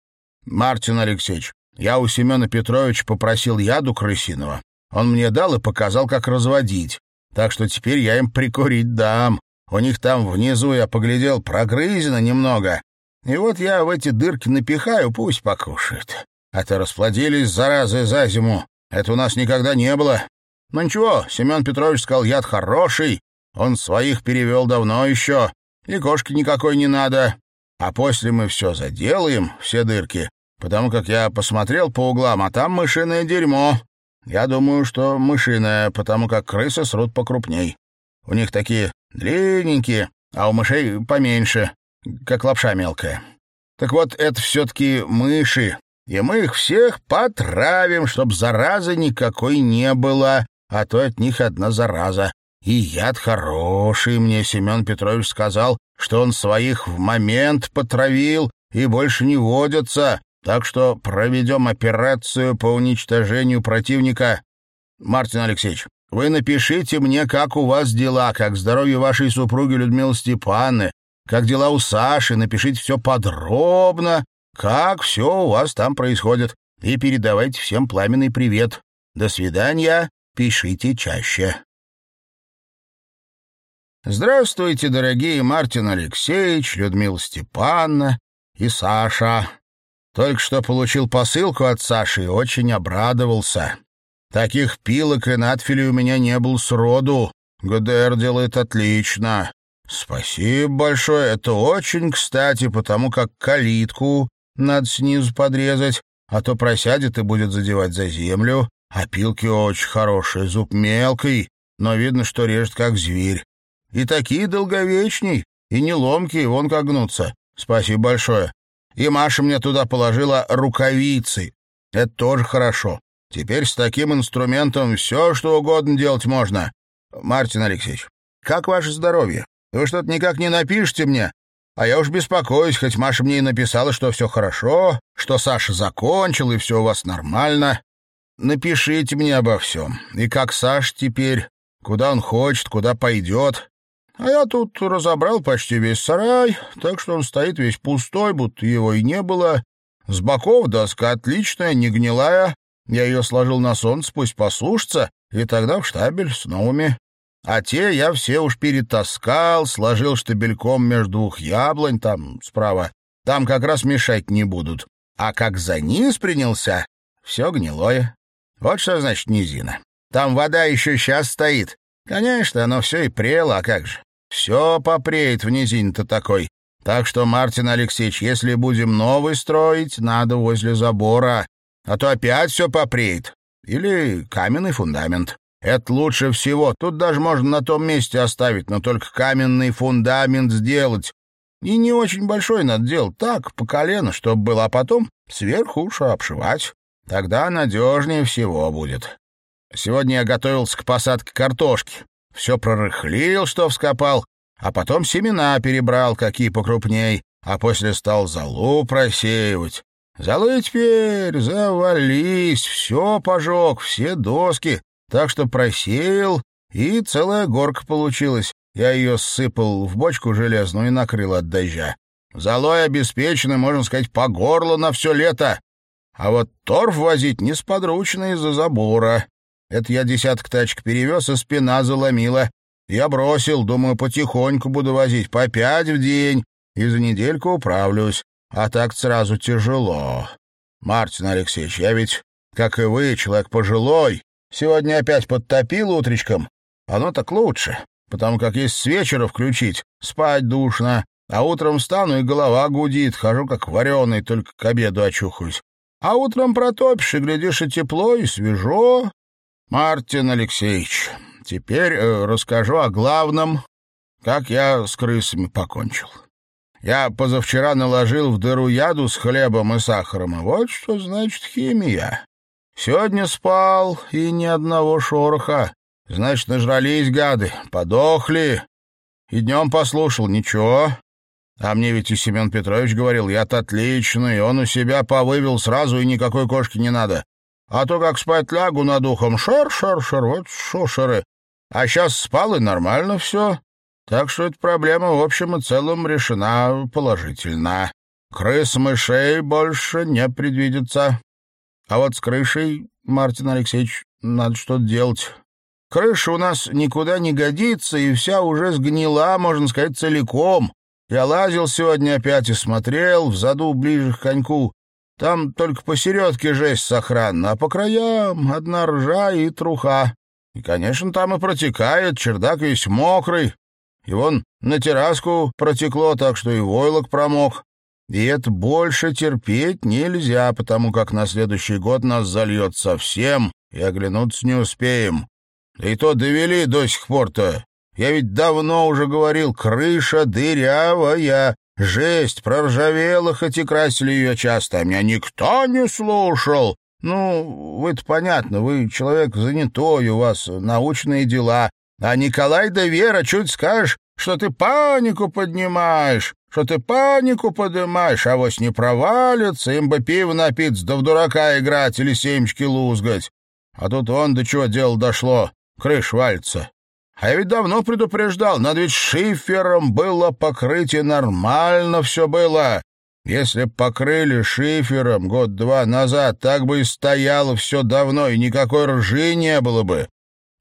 Мартин Алексеевич, я у Семена Петровича попросил яду крысиного. Он мне дал и показал, как разводить. Так что теперь я им прикурить дам. У них там внизу, я поглядел, прогрызено немного. И вот я в эти дырки напихаю, пусть покушают. А то расплодились заразы за зиму. Это у нас никогда не было. Но ничего, Семен Петрович сказал, яд хороший. Он своих перевел давно еще. И кошки никакой не надо. А после мы все заделаем, все дырки. Потому как я посмотрел по углам, а там мышиное дерьмо. Я думаю, что мышиное, потому как крысы срут покрупней. У них такие длинненькие, а у мышей поменьше, как лапша мелкая. Так вот, это все-таки мыши, и мы их всех потравим, чтоб заразы никакой не было, а то от них одна зараза. И яд хороший, мне Семен Петрович сказал, что он своих в момент потравил и больше не водятся, так что проведем операцию по уничтожению противника. Мартин Алексеевич, вы напишите мне, как у вас дела, как здоровье вашей супруги Людмилы Степанны, как дела у Саши, напишите все подробно, как все у вас там происходит, и передавайте всем пламенный привет. До свидания, пишите чаще. Здравствуйте, дорогие Мартин Алексеевич, Людмила Степановна и Саша. Только что получил посылку от Саши и очень обрадовался. Таких пилок и надфилей у меня не было сроду. ГДР делает отлично. Спасибо большое, это очень кстати, потому как калитку надо снизу подрезать, а то просядет и будет задевать за землю. А пилки очень хорошие, зуб мелкий, но видно, что режет как зверь. И такие долговечней, и не ломкие, вон как гнутся. Спасибо большое. И Маша мне туда положила рукавицы. Это тоже хорошо. Теперь с таким инструментом все, что угодно делать можно. Мартин Алексеевич, как ваше здоровье? Вы что-то никак не напишите мне? А я уж беспокоюсь, хоть Маша мне и написала, что все хорошо, что Саша закончил, и все у вас нормально. Напишите мне обо всем. И как Саш теперь, куда он хочет, куда пойдет. А я тут разобрал почти весь сарай, так что он стоит весь пустой, будто его и не было. С боков доска отличная, не гнилая. Я ее сложил на солнце, пусть посушится, и тогда в штабель с новыми. А те я все уж перетаскал, сложил штабельком между двух яблонь, там справа. Там как раз мешать не будут. А как за низ принялся, все гнилое. Вот что значит низина. Там вода еще сейчас стоит. Конечно, оно все и прело, а как же. Все попреет в низине-то такой. Так что, Мартин Алексеевич, если будем новый строить, надо возле забора. А то опять все попреет. Или каменный фундамент. Это лучше всего. Тут даже можно на том месте оставить, но только каменный фундамент сделать. И не очень большой надо делать, так, по колено, чтобы было, а потом сверху уж обшивать. Тогда надежнее всего будет. Сегодня я готовился к посадке картошки. Все прорыхлил, что вскопал, а потом семена перебрал, какие покрупней, а после стал залу просеивать. Золы теперь завались, все пожег, все доски, так что просеял, и целая горка получилась. Я ее сыпал в бочку железную и накрыл от дождя. Золой обеспечено, можно сказать, по горло на все лето. А вот торф возить несподручно из-за забора. Это я десяток тачек перевез, и спина заломила. Я бросил, думаю, потихоньку буду возить, по пять в день, и за недельку управлюсь. А так сразу тяжело. Мартин Алексеевич, я ведь, как и вы, человек пожилой. Сегодня опять подтопил утречком. Оно так лучше, потому как есть с вечера включить, спать душно, а утром встану и голова гудит, хожу как вареный, только к обеду очухаюсь. А утром протопишь, и, глядишь, и тепло, и свежо, Мартин Алексеевич, теперь э, расскажу о главном, как я с крысами покончил. Я позавчера наложил в дыру яду с хлебом и сахаром, а вот что значит химия. Сегодня спал, и ни одного шороха. Значит, нажрались гады, подохли. И днем послушал, ничего. А мне ведь и Семен Петрович говорил, я-то отличный, он у себя повывел сразу, и никакой кошки не надо. А то как спать лягу над ухом, шар-шар-шар, вот шошеры. А сейчас спал, и нормально все. Так что эта проблема в общем и целом решена положительно. Крыс-мышей больше не предвидится. А вот с крышей, Мартин Алексеевич, надо что-то делать. Крыша у нас никуда не годится, и вся уже сгнила, можно сказать, целиком. Я лазил сегодня опять и смотрел, в заду ближе к коньку. Там только посередке жесть сохранна, а по краям одна ржа и труха. И, конечно, там и протекает, чердак весь мокрый. И вон на терраску протекло, так что и войлок промок. И это больше терпеть нельзя, потому как на следующий год нас зальет совсем, и оглянуться не успеем. Да и то довели до сих пор-то. Я ведь давно уже говорил, крыша дырявая, Жесть, проржавела, хоть и красили ее часто, а меня никто не слушал. Ну, вы-то понятно, вы человек занятой, у вас научные дела. А Николай да Вера, чуть скажешь, что ты панику поднимаешь, что ты панику поднимаешь, а вось не провалится, им бы пиво напиться, да в дурака играть или семечки лузгать. А тут он до чего дело дошло, крыш валится. А я ведь давно предупреждал, надо ведь шифером было покрытие, нормально все было. Если б покрыли шифером год-два назад, так бы и стояло все давно, и никакой ржи не было бы.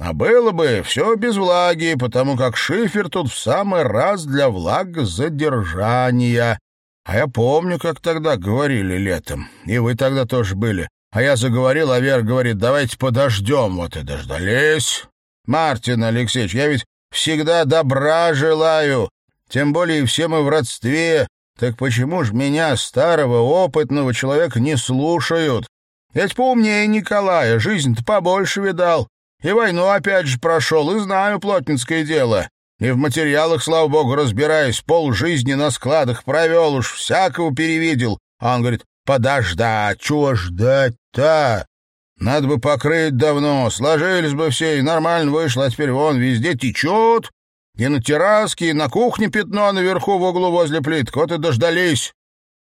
А было бы все без влаги, потому как шифер тут в самый раз для влагозадержания. А я помню, как тогда говорили летом, и вы тогда тоже были. А я заговорил, а Вера говорит, давайте подождем, вот и дождались. Мартин Алексеевич, я ведь всегда добра желаю, тем более все мы в родстве. Так почему ж меня, старого, опытного человека, не слушают? Ведь поумнее Николая, жизнь-то побольше видал. И войну опять же прошел, и знаю плотницкое дело. И в материалах, слава богу, разбираюсь, пол жизни на складах провел, уж всякого перевидел. А он говорит, подождать, чего ждать-то? Надо бы покрыть давно, сложились бы все, и нормально вышло, а теперь вон везде течет. И на терраске, и на кухне пятно наверху в углу возле плитки. Вот и дождались.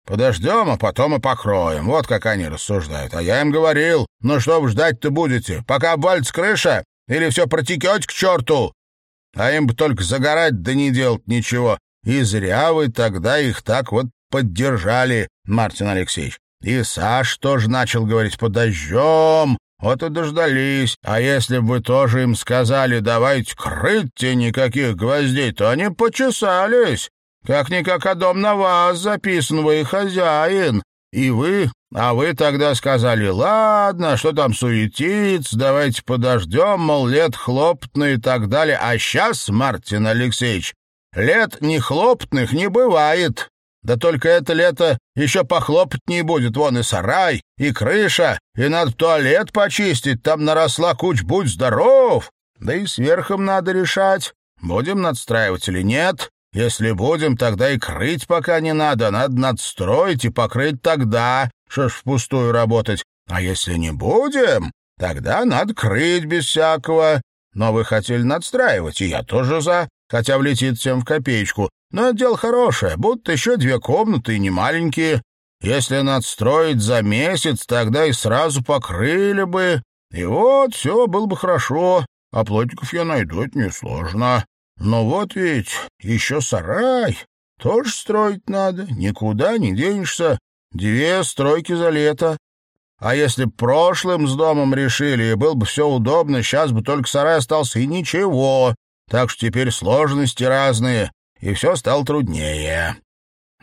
Подождем, а потом и покроем. Вот как они рассуждают. А я им говорил, ну что вы ждать-то будете? Пока обвалится крыша? Или все протекете к черту? А им бы только загорать да не делать ничего. И зря вы тогда их так вот поддержали, Мартин Алексеевич. И Саш тоже начал говорить «подождем», вот и дождались. А если бы вы тоже им сказали «давайте крыть никаких гвоздей», то они почесались. Как-никак, а дом на вас записан, вы хозяин. И вы, а вы тогда сказали «ладно, что там суетиться, давайте подождем, мол, лет хлопотные и так далее». А сейчас, Мартин Алексеевич, лет не хлопотных не бывает. Да только это лето еще похлопотнее будет. Вон и сарай, и крыша, и надо туалет почистить. Там наросла куч, будь здоров. Да и сверхом надо решать, будем надстраивать или нет. Если будем, тогда и крыть пока не надо. Надо надстроить и покрыть тогда. Что ж впустую работать. А если не будем, тогда надо крыть без всякого. Но вы хотели надстраивать, и я тоже за, хотя влетит всем в копеечку. Но это дело хорошее, будто еще две комнаты и не маленькие. Если надстроить за месяц, тогда и сразу покрыли бы. И вот все было бы хорошо, а плотников я найду, это несложно. Но вот ведь еще сарай. Тоже строить надо, никуда не денешься. Две стройки за лето. А если прошлым с домом решили, и было бы все удобно, сейчас бы только сарай остался, и ничего. Так что теперь сложности разные и все стало труднее.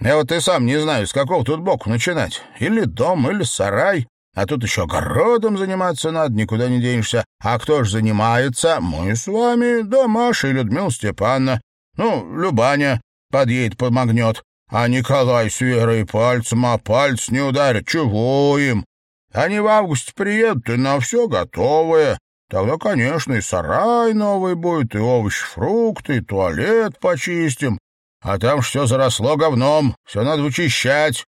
Я вот и сам не знаю, с какого тут боку начинать. Или дом, или сарай. А тут еще огородом заниматься надо, никуда не денешься. А кто ж занимается? Мы с вами, да Маша и Людмила Степановна. Ну, Любаня подъедет, помогнет. А Николай с Верой пальцем, а пальц не ударит. Чего им? Они в августе приедут, и на все готовое. Тогда, конечно, и сарай новый будет, и овощи, фрукты, и туалет почистим. А там все заросло говном, все надо вычищать.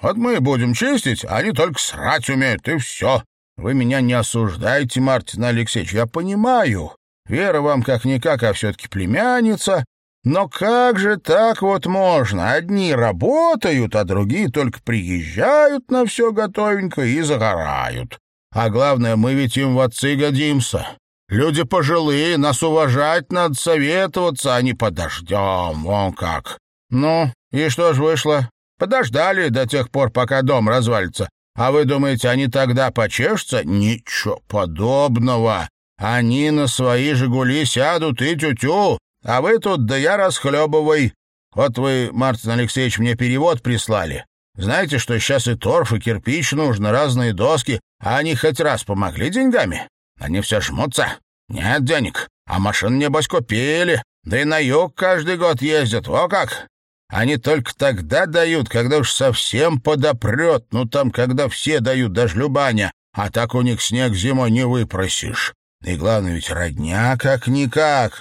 Вот мы будем чистить, а они только срать умеют, и все. Вы меня не осуждайте, Мартин Алексеевич, я понимаю. Вера вам как-никак, а все-таки племянница. Но как же так вот можно? Одни работают, а другие только приезжают на все готовенько и загорают. А главное, мы ведь им в отцы годимся. Люди пожилые, нас уважать надо, советоваться, а не подождем, вон как. Ну, и что ж вышло? Подождали до тех пор, пока дом развалится. А вы думаете, они тогда почешутся? Ничего подобного. Они на свои «Жигули» сядут и тю-тю, а вы тут да я расхлебывай. Вот вы, Мартин Алексеевич, мне перевод прислали. Знаете, что сейчас и торф, и кирпич нужно, разные доски, а они хоть раз помогли деньгами? Они все жмутся. Нет денег, а машин, небось, купили, да и на юг каждый год ездят, во как! Они только тогда дают, когда уж совсем подопрет, ну там, когда все дают, даже Любаня, а так у них снег зимой не выпросишь. И главное ведь родня как-никак.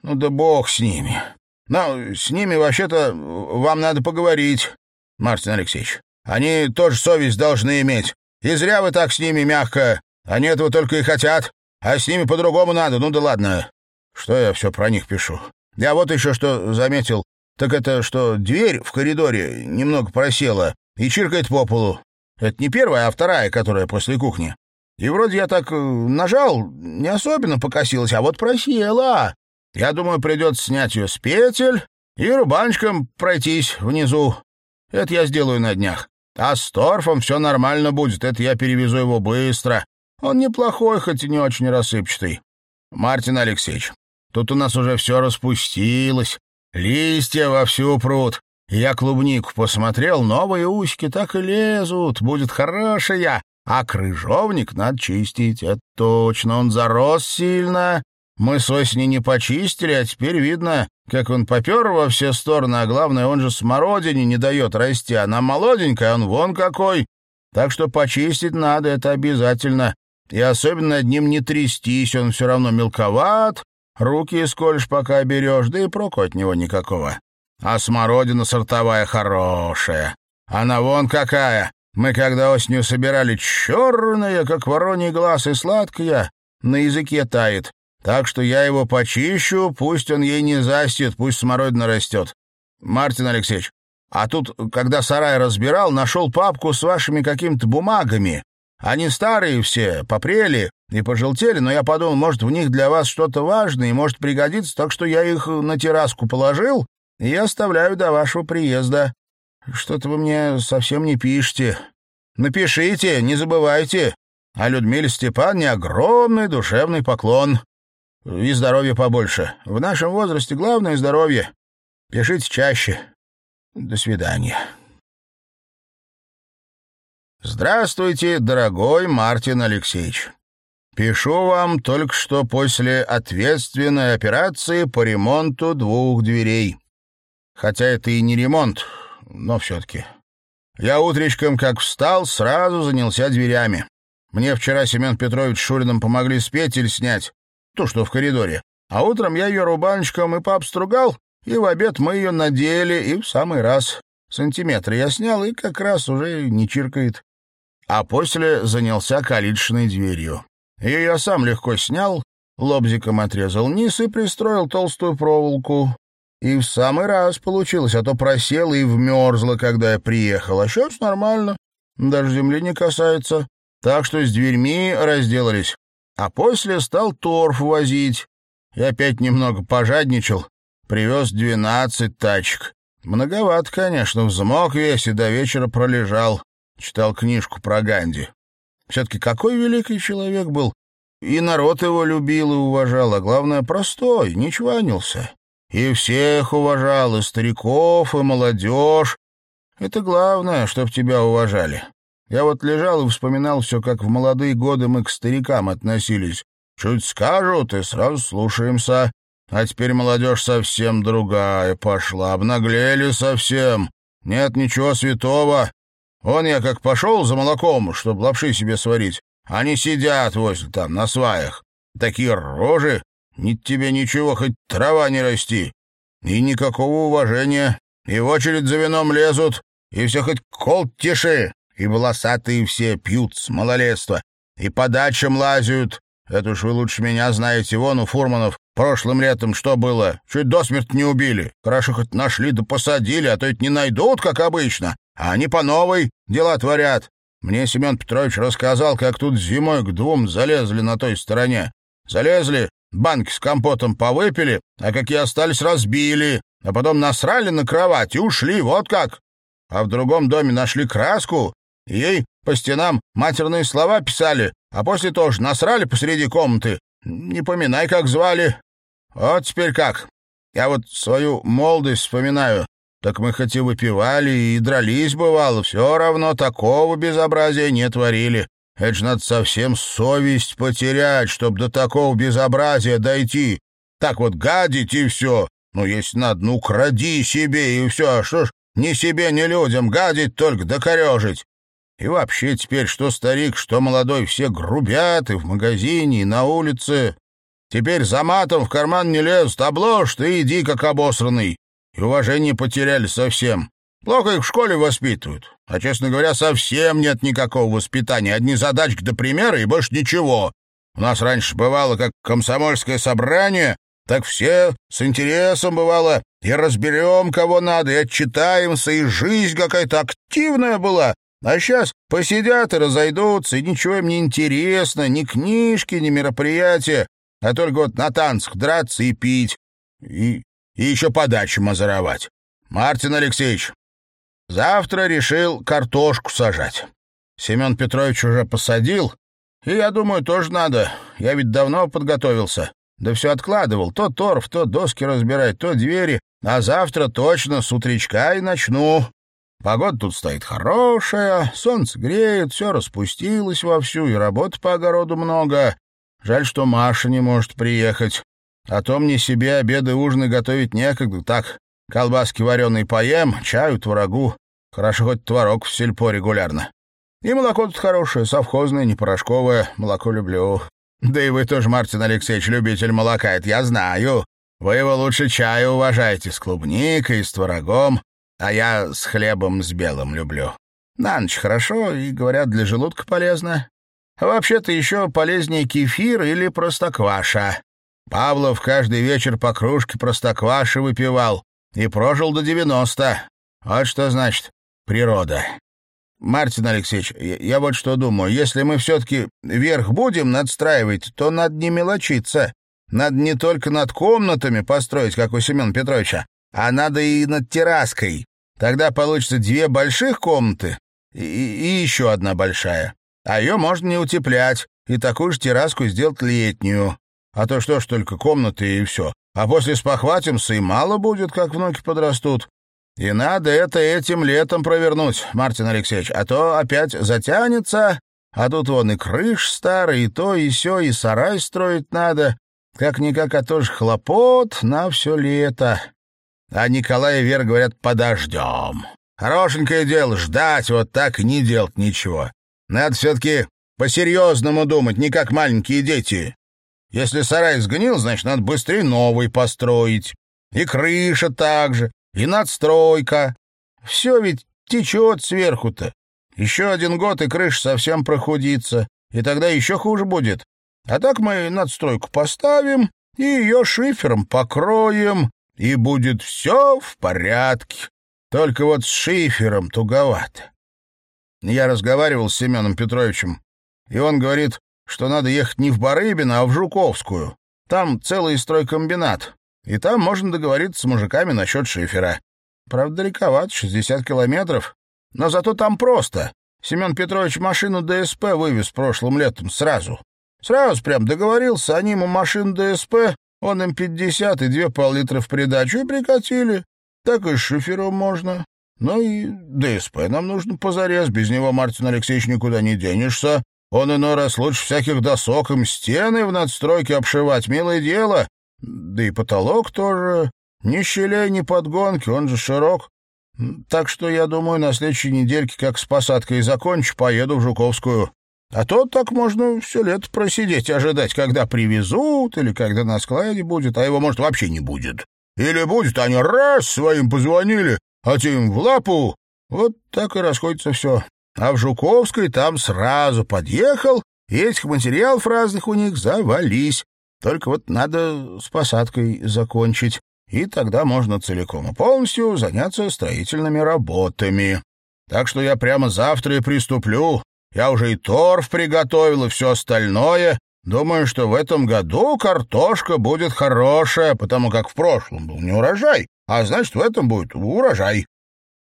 Ну да бог с ними. Но с ними вообще-то вам надо поговорить. Мартин Алексеевич. Они тоже совесть должны иметь. И зря вы так с ними мягко. Они этого только и хотят. А с ними по-другому надо. Ну да ладно. Что я все про них пишу? Я вот еще что заметил. Так это, что дверь в коридоре немного просела и чиркает по полу. Это не первая, а вторая, которая после кухни. И вроде я так э, нажал, не особенно покосилась, а вот просела. Я думаю, придется снять ее с петель и рубанчиком пройтись внизу. Это я сделаю на днях. А с торфом все нормально будет, это я перевезу его быстро. Он неплохой, хоть и не очень рассыпчатый. Мартин Алексеевич, тут у нас уже все распустилось, листья вовсю прут. Я клубнику посмотрел, новые усики так и лезут, будет хорошая. А крыжовник надо чистить, это точно, он зарос сильно. Мы с осени не почистили, а теперь видно, как он попер во все стороны, а главное, он же смородине не дает расти, она молоденькая, он вон какой. Так что почистить надо, это обязательно. И особенно над ним не трястись, он все равно мелковат, руки скользь пока берешь, да и проку от него никакого. А смородина сортовая хорошая. Она вон какая. Мы когда осенью собирали черная, как вороний глаз, и сладкая, на языке тает. Так что я его почищу, пусть он ей не застит, пусть смородина растет. Мартин Алексеевич, а тут, когда сарай разбирал, нашел папку с вашими какими-то бумагами. Они старые все, попрели и пожелтели, но я подумал, может, в них для вас что-то важное и может пригодиться, так что я их на терраску положил и оставляю до вашего приезда. Что-то вы мне совсем не пишете. Напишите, не забывайте. А Людмиле Степановне огромный душевный поклон. И здоровья побольше. В нашем возрасте главное — здоровье. Пишите чаще. До свидания. Здравствуйте, дорогой Мартин Алексеевич. Пишу вам только что после ответственной операции по ремонту двух дверей. Хотя это и не ремонт, но все-таки. Я утречком, как встал, сразу занялся дверями. Мне вчера Семен Петрович с Шуриным помогли с петель снять, то, что в коридоре. А утром я ее рубанчиком и пообстругал, и в обед мы ее надели, и в самый раз. Сантиметры я снял, и как раз уже не чиркает. А после занялся калиточной дверью. Ее я сам легко снял, лобзиком отрезал низ и пристроил толстую проволоку. И в самый раз получилось, а то просела и вмерзла, когда я приехал. А сейчас нормально, даже земли не касается. Так что с дверьми разделались. А после стал торф возить. И опять немного пожадничал. Привез двенадцать тачек. Многовато, конечно, взмок весь и до вечера пролежал. Читал книжку про Ганди. Все-таки какой великий человек был. И народ его любил и уважал, а главное, простой, не чванился. И всех уважал, и стариков, и молодежь. Это главное, чтоб тебя уважали. Я вот лежал и вспоминал все, как в молодые годы мы к старикам относились. Чуть скажут, и сразу слушаемся. А теперь молодежь совсем другая пошла, обнаглели совсем. Нет ничего святого. Вон я как пошел за молоком, чтобы лапши себе сварить. Они сидят возле там, на сваях. Такие рожи, ни тебе ничего, хоть трава не расти. И никакого уважения. И в очередь за вином лезут, и все хоть кол тиши и волосатые все пьют с малолетства, и по дачам лазят. Это уж вы лучше меня знаете. Вон у Фурманов прошлым летом что было? Чуть до смерти не убили. Хорошо хоть нашли да посадили, а то ведь не найдут, как обычно. А они по новой дела творят. Мне Семен Петрович рассказал, как тут зимой к двум залезли на той стороне. Залезли, банки с компотом повыпили, а какие остались, разбили, а потом насрали на кровать и ушли, вот как. А в другом доме нашли краску, Ей по стенам матерные слова писали, а после тоже насрали посреди комнаты. Не поминай, как звали. Вот теперь как. Я вот свою молодость вспоминаю. Так мы хоть и выпивали, и дрались, бывало, все равно такого безобразия не творили. Это ж надо совсем совесть потерять, чтобы до такого безобразия дойти. Так вот гадить и все. Ну, если надо, ну, кради себе и все. А что ж, ни себе, ни людям гадить, только докорежить. И вообще теперь что старик, что молодой, все грубят и в магазине, и на улице. Теперь за матом в карман не лезут, обложь ты иди как обосранный. И уважение потеряли совсем. Плохо их в школе воспитывают. А, честно говоря, совсем нет никакого воспитания. Одни задачки до примеры и больше ничего. У нас раньше бывало как комсомольское собрание, так все с интересом бывало и разберем, кого надо, и отчитаемся, и жизнь какая-то активная была. А сейчас посидят и разойдутся, и ничего им не интересно, ни книжки, ни мероприятия, а только вот на танцах драться и пить, и, и еще подачи мазаровать. Мартин Алексеевич, завтра решил картошку сажать. Семен Петрович уже посадил, и, я думаю, тоже надо. Я ведь давно подготовился. Да все откладывал. То торф, то доски разбирать, то двери. А завтра точно с утречка и начну. Погода тут стоит хорошая, солнце греет, все распустилось вовсю, и работы по огороду много. Жаль, что Маша не может приехать. А то мне себе обеды и ужины готовить некогда. Так, колбаски вареные поем, чаю, творогу. Хорошо хоть творог в сельпо регулярно. И молоко тут хорошее, совхозное, не порошковое. Молоко люблю. Да и вы тоже, Мартин Алексеевич, любитель молока, это я знаю. Вы его лучше чая уважаете с клубникой, с творогом а я с хлебом с белым люблю. На ночь хорошо и, говорят, для желудка полезно. А вообще-то еще полезнее кефир или простокваша. Павлов каждый вечер по кружке простокваши выпивал и прожил до девяносто. Вот что значит природа. Мартин Алексеевич, я вот что думаю. Если мы все-таки верх будем надстраивать, то надо не мелочиться. Надо не только над комнатами построить, как у Семена Петровича, а надо и над терраской. Тогда получится две больших комнаты и, и еще одна большая. А ее можно не утеплять и такую же терраску сделать летнюю. А то что ж только комнаты и все. А после спохватимся и мало будет, как внуки подрастут. И надо это этим летом провернуть, Мартин Алексеевич, а то опять затянется, а тут вон и крыш старый, и то, и все, и сарай строить надо. Как-никак, а тоже хлопот на все лето. А Николай и Вера говорят, подождем. Хорошенькое дело ждать, вот так и не делать ничего. Надо все-таки по-серьезному думать, не как маленькие дети. Если сарай сгнил, значит, надо быстрее новый построить. И крыша также, и надстройка. Все ведь течет сверху-то. Еще один год, и крыша совсем прохудится, и тогда еще хуже будет. А так мы надстройку поставим и ее шифером покроем, и будет все в порядке. Только вот с шифером туговато. Я разговаривал с Семеном Петровичем, и он говорит, что надо ехать не в Барыбино, а в Жуковскую. Там целый стройкомбинат, и там можно договориться с мужиками насчет шифера. Правда, далековато, 60 километров, но зато там просто. Семен Петрович машину ДСП вывез прошлым летом сразу. Сразу прям договорился, они ему машину ДСП он им пятьдесят и две пол-литра в придачу и прикатили. Так и с шофером можно. Ну и ДСП нам нужно позарез, без него, Мартин Алексеевич, никуда не денешься. Он иной раз лучше всяких досок им стены в надстройке обшивать, милое дело. Да и потолок тоже. Ни щелей, ни подгонки, он же широк. Так что, я думаю, на следующей недельке, как с посадкой закончу, поеду в Жуковскую. А то так можно все лето просидеть, ожидать, когда привезут или когда на складе будет, а его, может, вообще не будет. Или будет, они раз своим позвонили, а те им в лапу. Вот так и расходится все. А в Жуковской там сразу подъехал, и этих материалов разных у них завались. Только вот надо с посадкой закончить, и тогда можно целиком и полностью заняться строительными работами. Так что я прямо завтра и приступлю, я уже и торф приготовил, и все остальное. Думаю, что в этом году картошка будет хорошая, потому как в прошлом был не урожай, а значит, в этом будет урожай.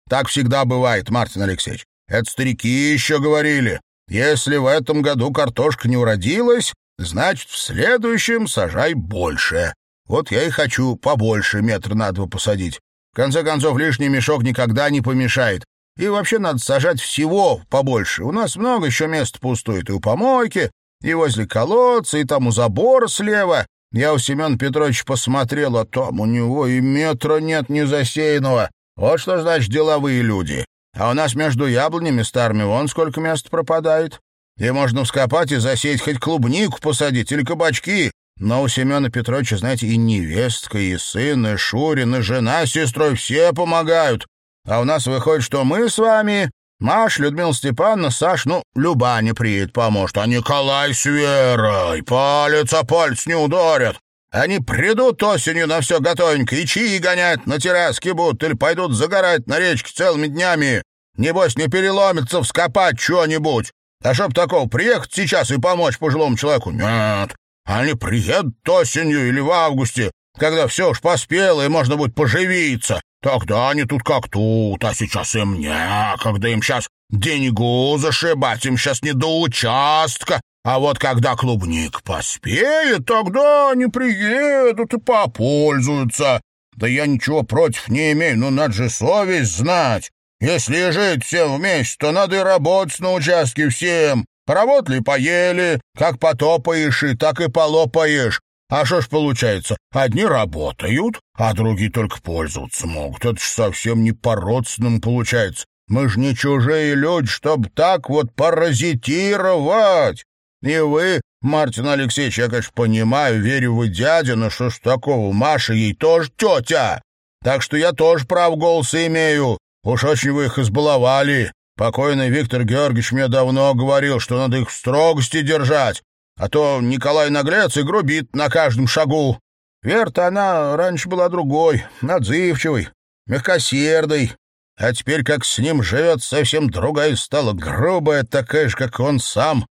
Так всегда бывает, Мартин Алексеевич. Это старики еще говорили. Если в этом году картошка не уродилась, значит, в следующем сажай больше. Вот я и хочу побольше метра на два посадить. В конце концов, лишний мешок никогда не помешает. И вообще надо сажать всего побольше. У нас много еще места пустует и у помойки, и возле колодца, и там у забора слева. Я у Семена Петровича посмотрел, а там у него и метра нет не засеянного. Вот что значит деловые люди. А у нас между яблонями старыми вон сколько места пропадает. И можно вскопать и засеять хоть клубнику посадить или кабачки. Но у Семена Петровича, знаете, и невестка, и сын, и Шурин, и жена с сестрой все помогают. А у нас выходит, что мы с вами, Маш, Людмила Степановна, Саш, ну, Люба не приедет, поможет, а Николай с Верой палец о палец не ударят. Они придут осенью на все готовенько и чаи гонять на терраске будут или пойдут загорать на речке целыми днями. Небось, не переломится вскопать что-нибудь. А чтоб такого приехать сейчас и помочь пожилому человеку? Нет. Они приедут осенью или в августе, когда все уж поспело и можно будет поживиться. Тогда они тут как тут, а сейчас им некогда, им сейчас деньгу зашибать, им сейчас не до участка. А вот когда клубник поспеет, тогда они приедут и попользуются. Да я ничего против не имею, но надо же совесть знать. Если жить всем вместе, то надо и работать на участке всем. Работали, поели, как потопаешь и так и полопаешь. А что ж получается? Одни работают, а другие только пользоваться могут. Это ж совсем не по-родственному получается. Мы ж не чужие люди, чтобы так вот паразитировать. И вы, Мартин Алексеевич, я, конечно, понимаю, верю вы дядя, но что ж такого, Маша ей тоже тетя. Так что я тоже прав голоса имею. Уж очень вы их избаловали. Покойный Виктор Георгиевич мне давно говорил, что надо их в строгости держать, а то Николай наглец и грубит на каждом шагу. Верта она раньше была другой, отзывчивой, мягкосердой, а теперь как с ним живет, совсем другая стала, грубая такая же, как он сам.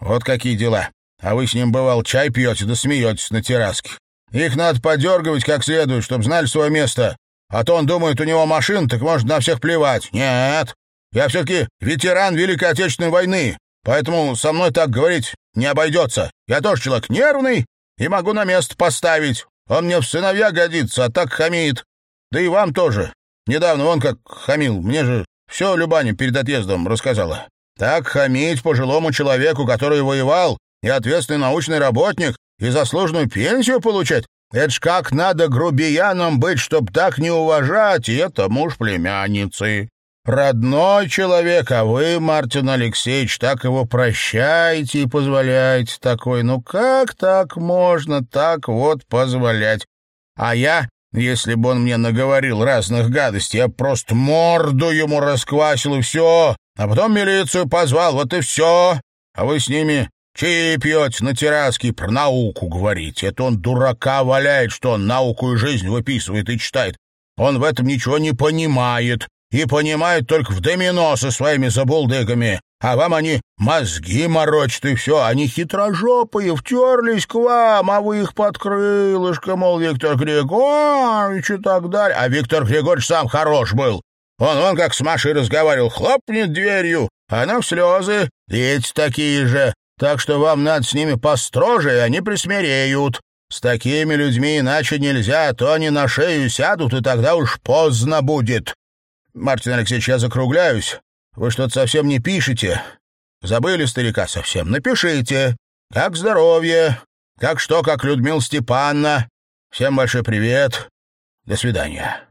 Вот какие дела. А вы с ним, бывал, чай пьете да смеетесь на терраске. Их надо подергивать как следует, чтобы знали свое место. А то он думает, у него машина, так может на всех плевать. Нет, я все-таки ветеран Великой Отечественной войны, поэтому со мной так говорить не обойдется. Я тоже человек нервный и могу на место поставить. Он мне в сыновья годится, а так хамит. Да и вам тоже. Недавно он как хамил. Мне же все Любаня перед отъездом рассказала. Так хамить пожилому человеку, который воевал, и ответственный научный работник, и заслуженную пенсию получать, это ж как надо грубияном быть, чтоб так не уважать, и это муж племянницы. Родной человек, а вы, Мартин Алексеевич, так его прощаете и позволяете такой. Ну как так можно так вот позволять? А я, если бы он мне наговорил разных гадостей, я просто морду ему расквасил и все, а потом милицию позвал, вот и все. А вы с ними чаи пьете на терраске про науку говорите. Это он дурака валяет, что он науку и жизнь выписывает и читает. Он в этом ничего не понимает и понимает только в домино со своими забулдыгами. А вам они мозги морочат и все. Они хитрожопые, втерлись к вам, а вы их под крылышко, мол, Виктор Григорьевич и так далее. А Виктор Григорьевич сам хорош был. Он, он как с Машей разговаривал, хлопнет дверью, а она в слезы, и эти такие же. Так что вам надо с ними построже, и они присмиреют. С такими людьми иначе нельзя, а то они на шею сядут, и тогда уж поздно будет. Мартин Алексеевич, я закругляюсь. Вы что-то совсем не пишете. Забыли старика совсем. Напишите. Как здоровье? Как что, как Людмила Степановна? Всем большой привет. До свидания.